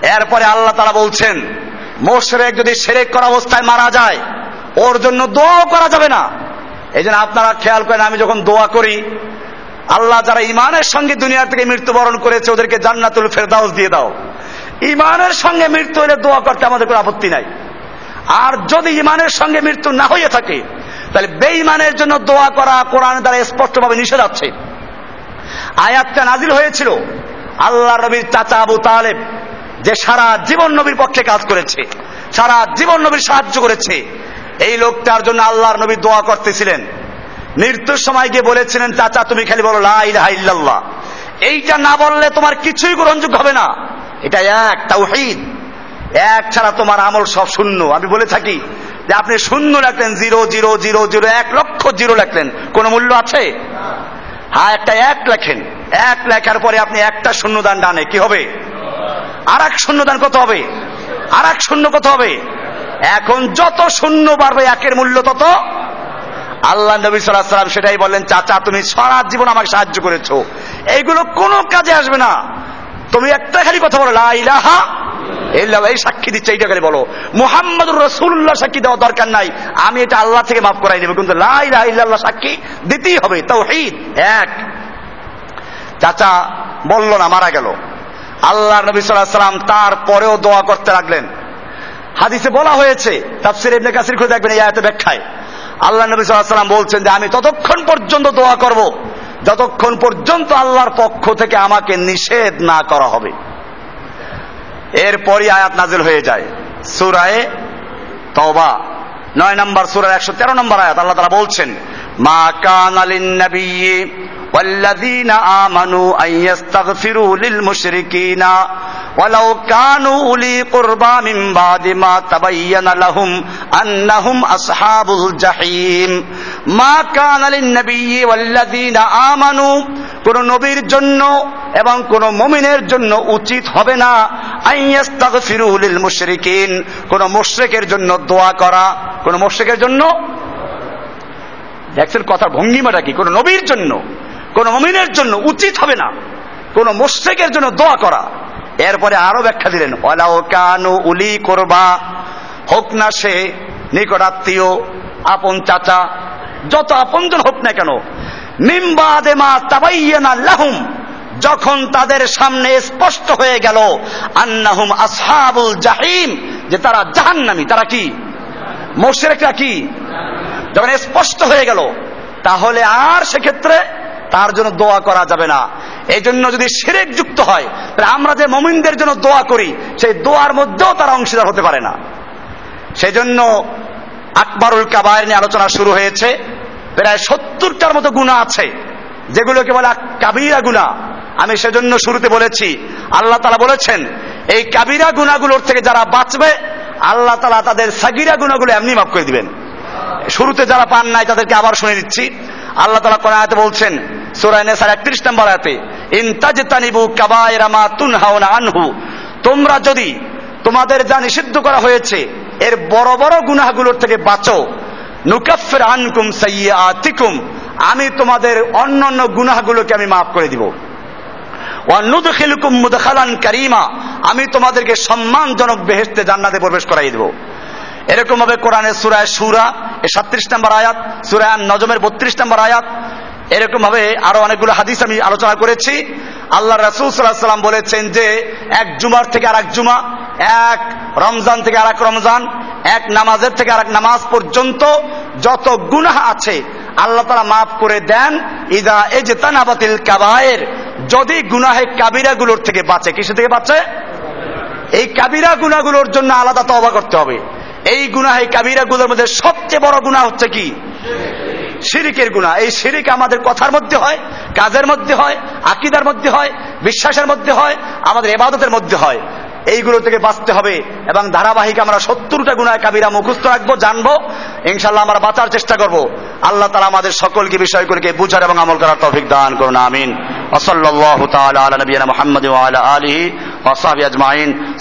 এরপরে আল্লাহ তারা বলছেন, মোশরেক যদি সেরেক করা অবস্থায় মারা যায়, ওর জন্য দোয়াও করা যাবে না। এই জন্য আপনারা খেয়াল করেন, আমি যখন দোয়া করি, আল্লাহ যারা ইমানের সঙ্গে দুনিয়া থেকে মৃত্যুবরণ করেছে, ওদেরকে জান্নাতুল ফেরদাউস দিয়ে দাও। ইমানের সঙ্গে মৃত্যু হলে দোয়া করতে আমাদের কোনো আপত্তি নাই। আর যদি ইমানের সঙ্গে মৃত্যু না হয়ে থাকে, তাহলে বেঈমানের জন্য দোয়া করা কোরআন দ্বারা স্পষ্টভাবে নিষেধ আছে। আয়াতটা নাজিল হয়েছিল, আল্লাহ নবীর চাচা আবু তালেব যে সারা জীবন নবীর পক্ষে কাজ করেছে, সারা জীবন নবীর সাহায্য করেছে এই লোকটার জন্য আল্লাহর নবী দোয়া করতেছিলেন। মৃত্যুর সময় গিয়ে বলেছিলেন, চাচা, তুমি খালি বলো, লা ইলাহা ইল্লাল্লাহ। এইটা না বললে তোমার কিছুই গ্রহণযোগ্য হবে না। এটা এক, তাওহীদ। এক ছাড়া তোমার আমল সব শূন্য। আমি বলে থাকি যে আপনি শূন্য রাখলেন, জিরো জিরো জিরো জিরো, এক লক্ষ জিরো রাখলেন। কোনো মূল্য আছে? হ্যাঁ একটা এক লেখেন। এক লেখার পরে আপনি একটা শূন্যদান ডানে, কি হবে? আর এক শূন্যদান কত হবে? আর এক শূন্য কত হবে? এখন যত শূন্য বাড়বে একের মূল্য তত। আল্লাহ নবী সাল্লাহ সাল্লাম সেটাই বললেন চাচা তুমি সারা জীবন আমাকে সাহায্য করেছ। এইগুলো কোনো কাজে আসবে না। তুমি একটা খালি কথা বলো লা ইলাহা ইল্লাল্লাহ, এই সাক্ষী দিচ্ছে এইটা খালি বলো। মুহাম্মদুর রসুল্লাহ সাক্ষী দেওয়া দরকার নাই। আমি এটা আল্লাহ থেকে মাফ করাই নেব কিন্তু লা ইলাহা ইল্লাল্লাহ সাক্ষী দিতেই হবে তাওহীদ এক। চাচা বলল না মারা গেল। আল্লাহ নবী সাল্লাহ সাল্লাম তারপরেও দোয়া করতে লাগলেন। হাদিসে বলা হয়েছে তাফসির ইবনে কাসির খুঁজে দেখবেন এই আয়াতে ব্যাখ্যায় আল্লাহ নবী সাল্লাহ সাল্লাম বলছেন যে আমি ততক্ষণ পর্যন্ত দোয়া করব যতক্ষণ পর্যন্ত আল্লাহর পক্ষ থেকে আমাকে নিষেধ না করা হবে এরপরই আয়াত নাজিল হয়ে যায় সুরায়ে তওবা নয় নম্বর সুরার একশো তেরো নম্বর আয়াত আল্লাহ তারা বলছেন মা কান আলিন নবিয়্যি والذين آمنوا أن يستغفروا للمشركين ওয়ালাউ কানু উলি কুরবা মিন বাদি মা তাবায়্যানা লাহুম আন্নাহুম আসহাবুল জাহিম। মা কান লিন নবিয়্যি ওয়াল্লাযিনা আমানু, কোন নবীর জন্য এবং কোন মমিনের জন্য উচিত হবে না আইয়াস্তাগফিরুলিল মুশরিকিন। কোন মুশরিকের জন্য দোয়া করা, কোন মুশরিকের জন্য? দেখছেন কথার ভঙ্গিমাটা কি? কোন নবীর জন্য, কোন মমিনের জন্য উচিত হবে না। কোন মুশরিকের জন্য দোয়া করা। এরপরে আরও ব্যাখ্যা দিলেন ওয়ালাও কানু উলি করবা, হোক না সে নিকট আত্মীয় আপন চাচা, যত আপনজন হোক না কেন মিম্বাদেমা তাবাইয়ানা লাহুম, যখন তাদের সামনে স্পষ্ট হয়ে গেল আন্নাহুম আসহাবুল জাহিম, যে তারা জাহান্নামী, তারা কি? মোশেরেকরা কি? যখন স্পষ্ট হয়ে গেল, তাহলে আর সেক্ষেত্রে তার জন্য দোয়া করা যাবে না। এই জন্য যদি সেরেক যুক্ত হয়, তাহলে আমরা যে মমিনদের জন্য দোয়া করি, সেই দোয়ার মধ্যেও তারা অংশীদার হতে পারে না। সেই জন্য আকবরুল কাবায়ের নিয়ে আলোচনা শুরু হয়েছে। প্রায় সত্তরটার মতো গুণা আছে, যেগুলোকে বলে কাবিরা গুণা। আমি সেজন্য শুরুতে বলেছি, আল্লাহ তালা বলেছেন, এই কাবিরা গুণাগুলোর থেকে যারা বাঁচবে, আল্লাহ তালা তাদের সাগিরা গুণাগুলো এমনি মাফ করে দিবেন। শুরুতে যারা পান নাই তাদেরকে আবার শুনে দিচ্ছি আল্লাহ তালা কোন আয়াতে বলছেন সুরায় নেসার একত্রিশ নম্বর আয়াতে ইনতাজতানিবু কাবায়রা মা তুনহাউনা আনহু। তোমরা যদি তোমাদের যা নিষিদ্ধ করা হয়েছে, এর বড় বড় গুনাহগুলোর থেকে বাঁচো। নুকাফির আনকুম সাইয়্যাতিকুম। আমি তোমাদের অন্য অন্য গুনাহগুলোকে আমি মাফ করে দিব। ওয়ানুদখিলুকুম মুদখালান কারীমা। আমি তোমাদেরকে সম্মানজনক বেহেশতে জান্নাতে প্রবেশ করাই দেব। এরকম ভাবে কোরআনের সুরায় সুরা সাত্রিশ নম্বর আয়াত, সুরায় নজমের বত্রিশ নম্বর আয়াত। এরকম ভাবে আরও অনেকগুলো হাদিস আমি আলোচনা করেছি। আল্লাহ রাসুল সাল্লাহ সাল্লাম বলেছেন যে, এক জুমার থেকে আর এক জুমা, এক রমজান থেকে আর এক রমজান, এক নামাজের থেকে আর এক নামাজ পর্যন্ত যত গুনাহ আছে, আল্লাহ তারা মাফ করে দেন। ইদা এ যে তানাবাতিল কাবায়ের, যদি গুনাহে কাবিরা গুলোর থেকে বাঁচে কিসে থেকে বাঁচে? এই কাবিরা গুনাগুলোর জন্য আলাদা তবা করতে হবে। এই গুনাহে কাবিরা গুলোর মধ্যে সবচেয়ে বড় গুনাহ হচ্ছে কি? শিরিকের গুণা এই শিরিক আমাদের কথার মধ্যে হয়, কাজের মধ্যে হয়, আকিদার মধ্যে হয়, বিশ্বাসের মধ্যে হয়, আমাদের এবাদতের মধ্যে হয়। এইগুলো থেকে বাঁচতে হবে এবং ধারাবাহিক আমরা সত্তরটা গুণায় কাবিরা মুখস্থ রাখব, জানব ইনশাল্লাহ আমরা বাঁচার চেষ্টা করব। আল্লাহ তালা আমাদের সকলকে বিষয়গুলিকে বুঝার এবং আমল করার তৌফিক দান করুন, আমিন। আলা নবিয়িনা মুহাম্মদ ওয়া আলা আজমাইন।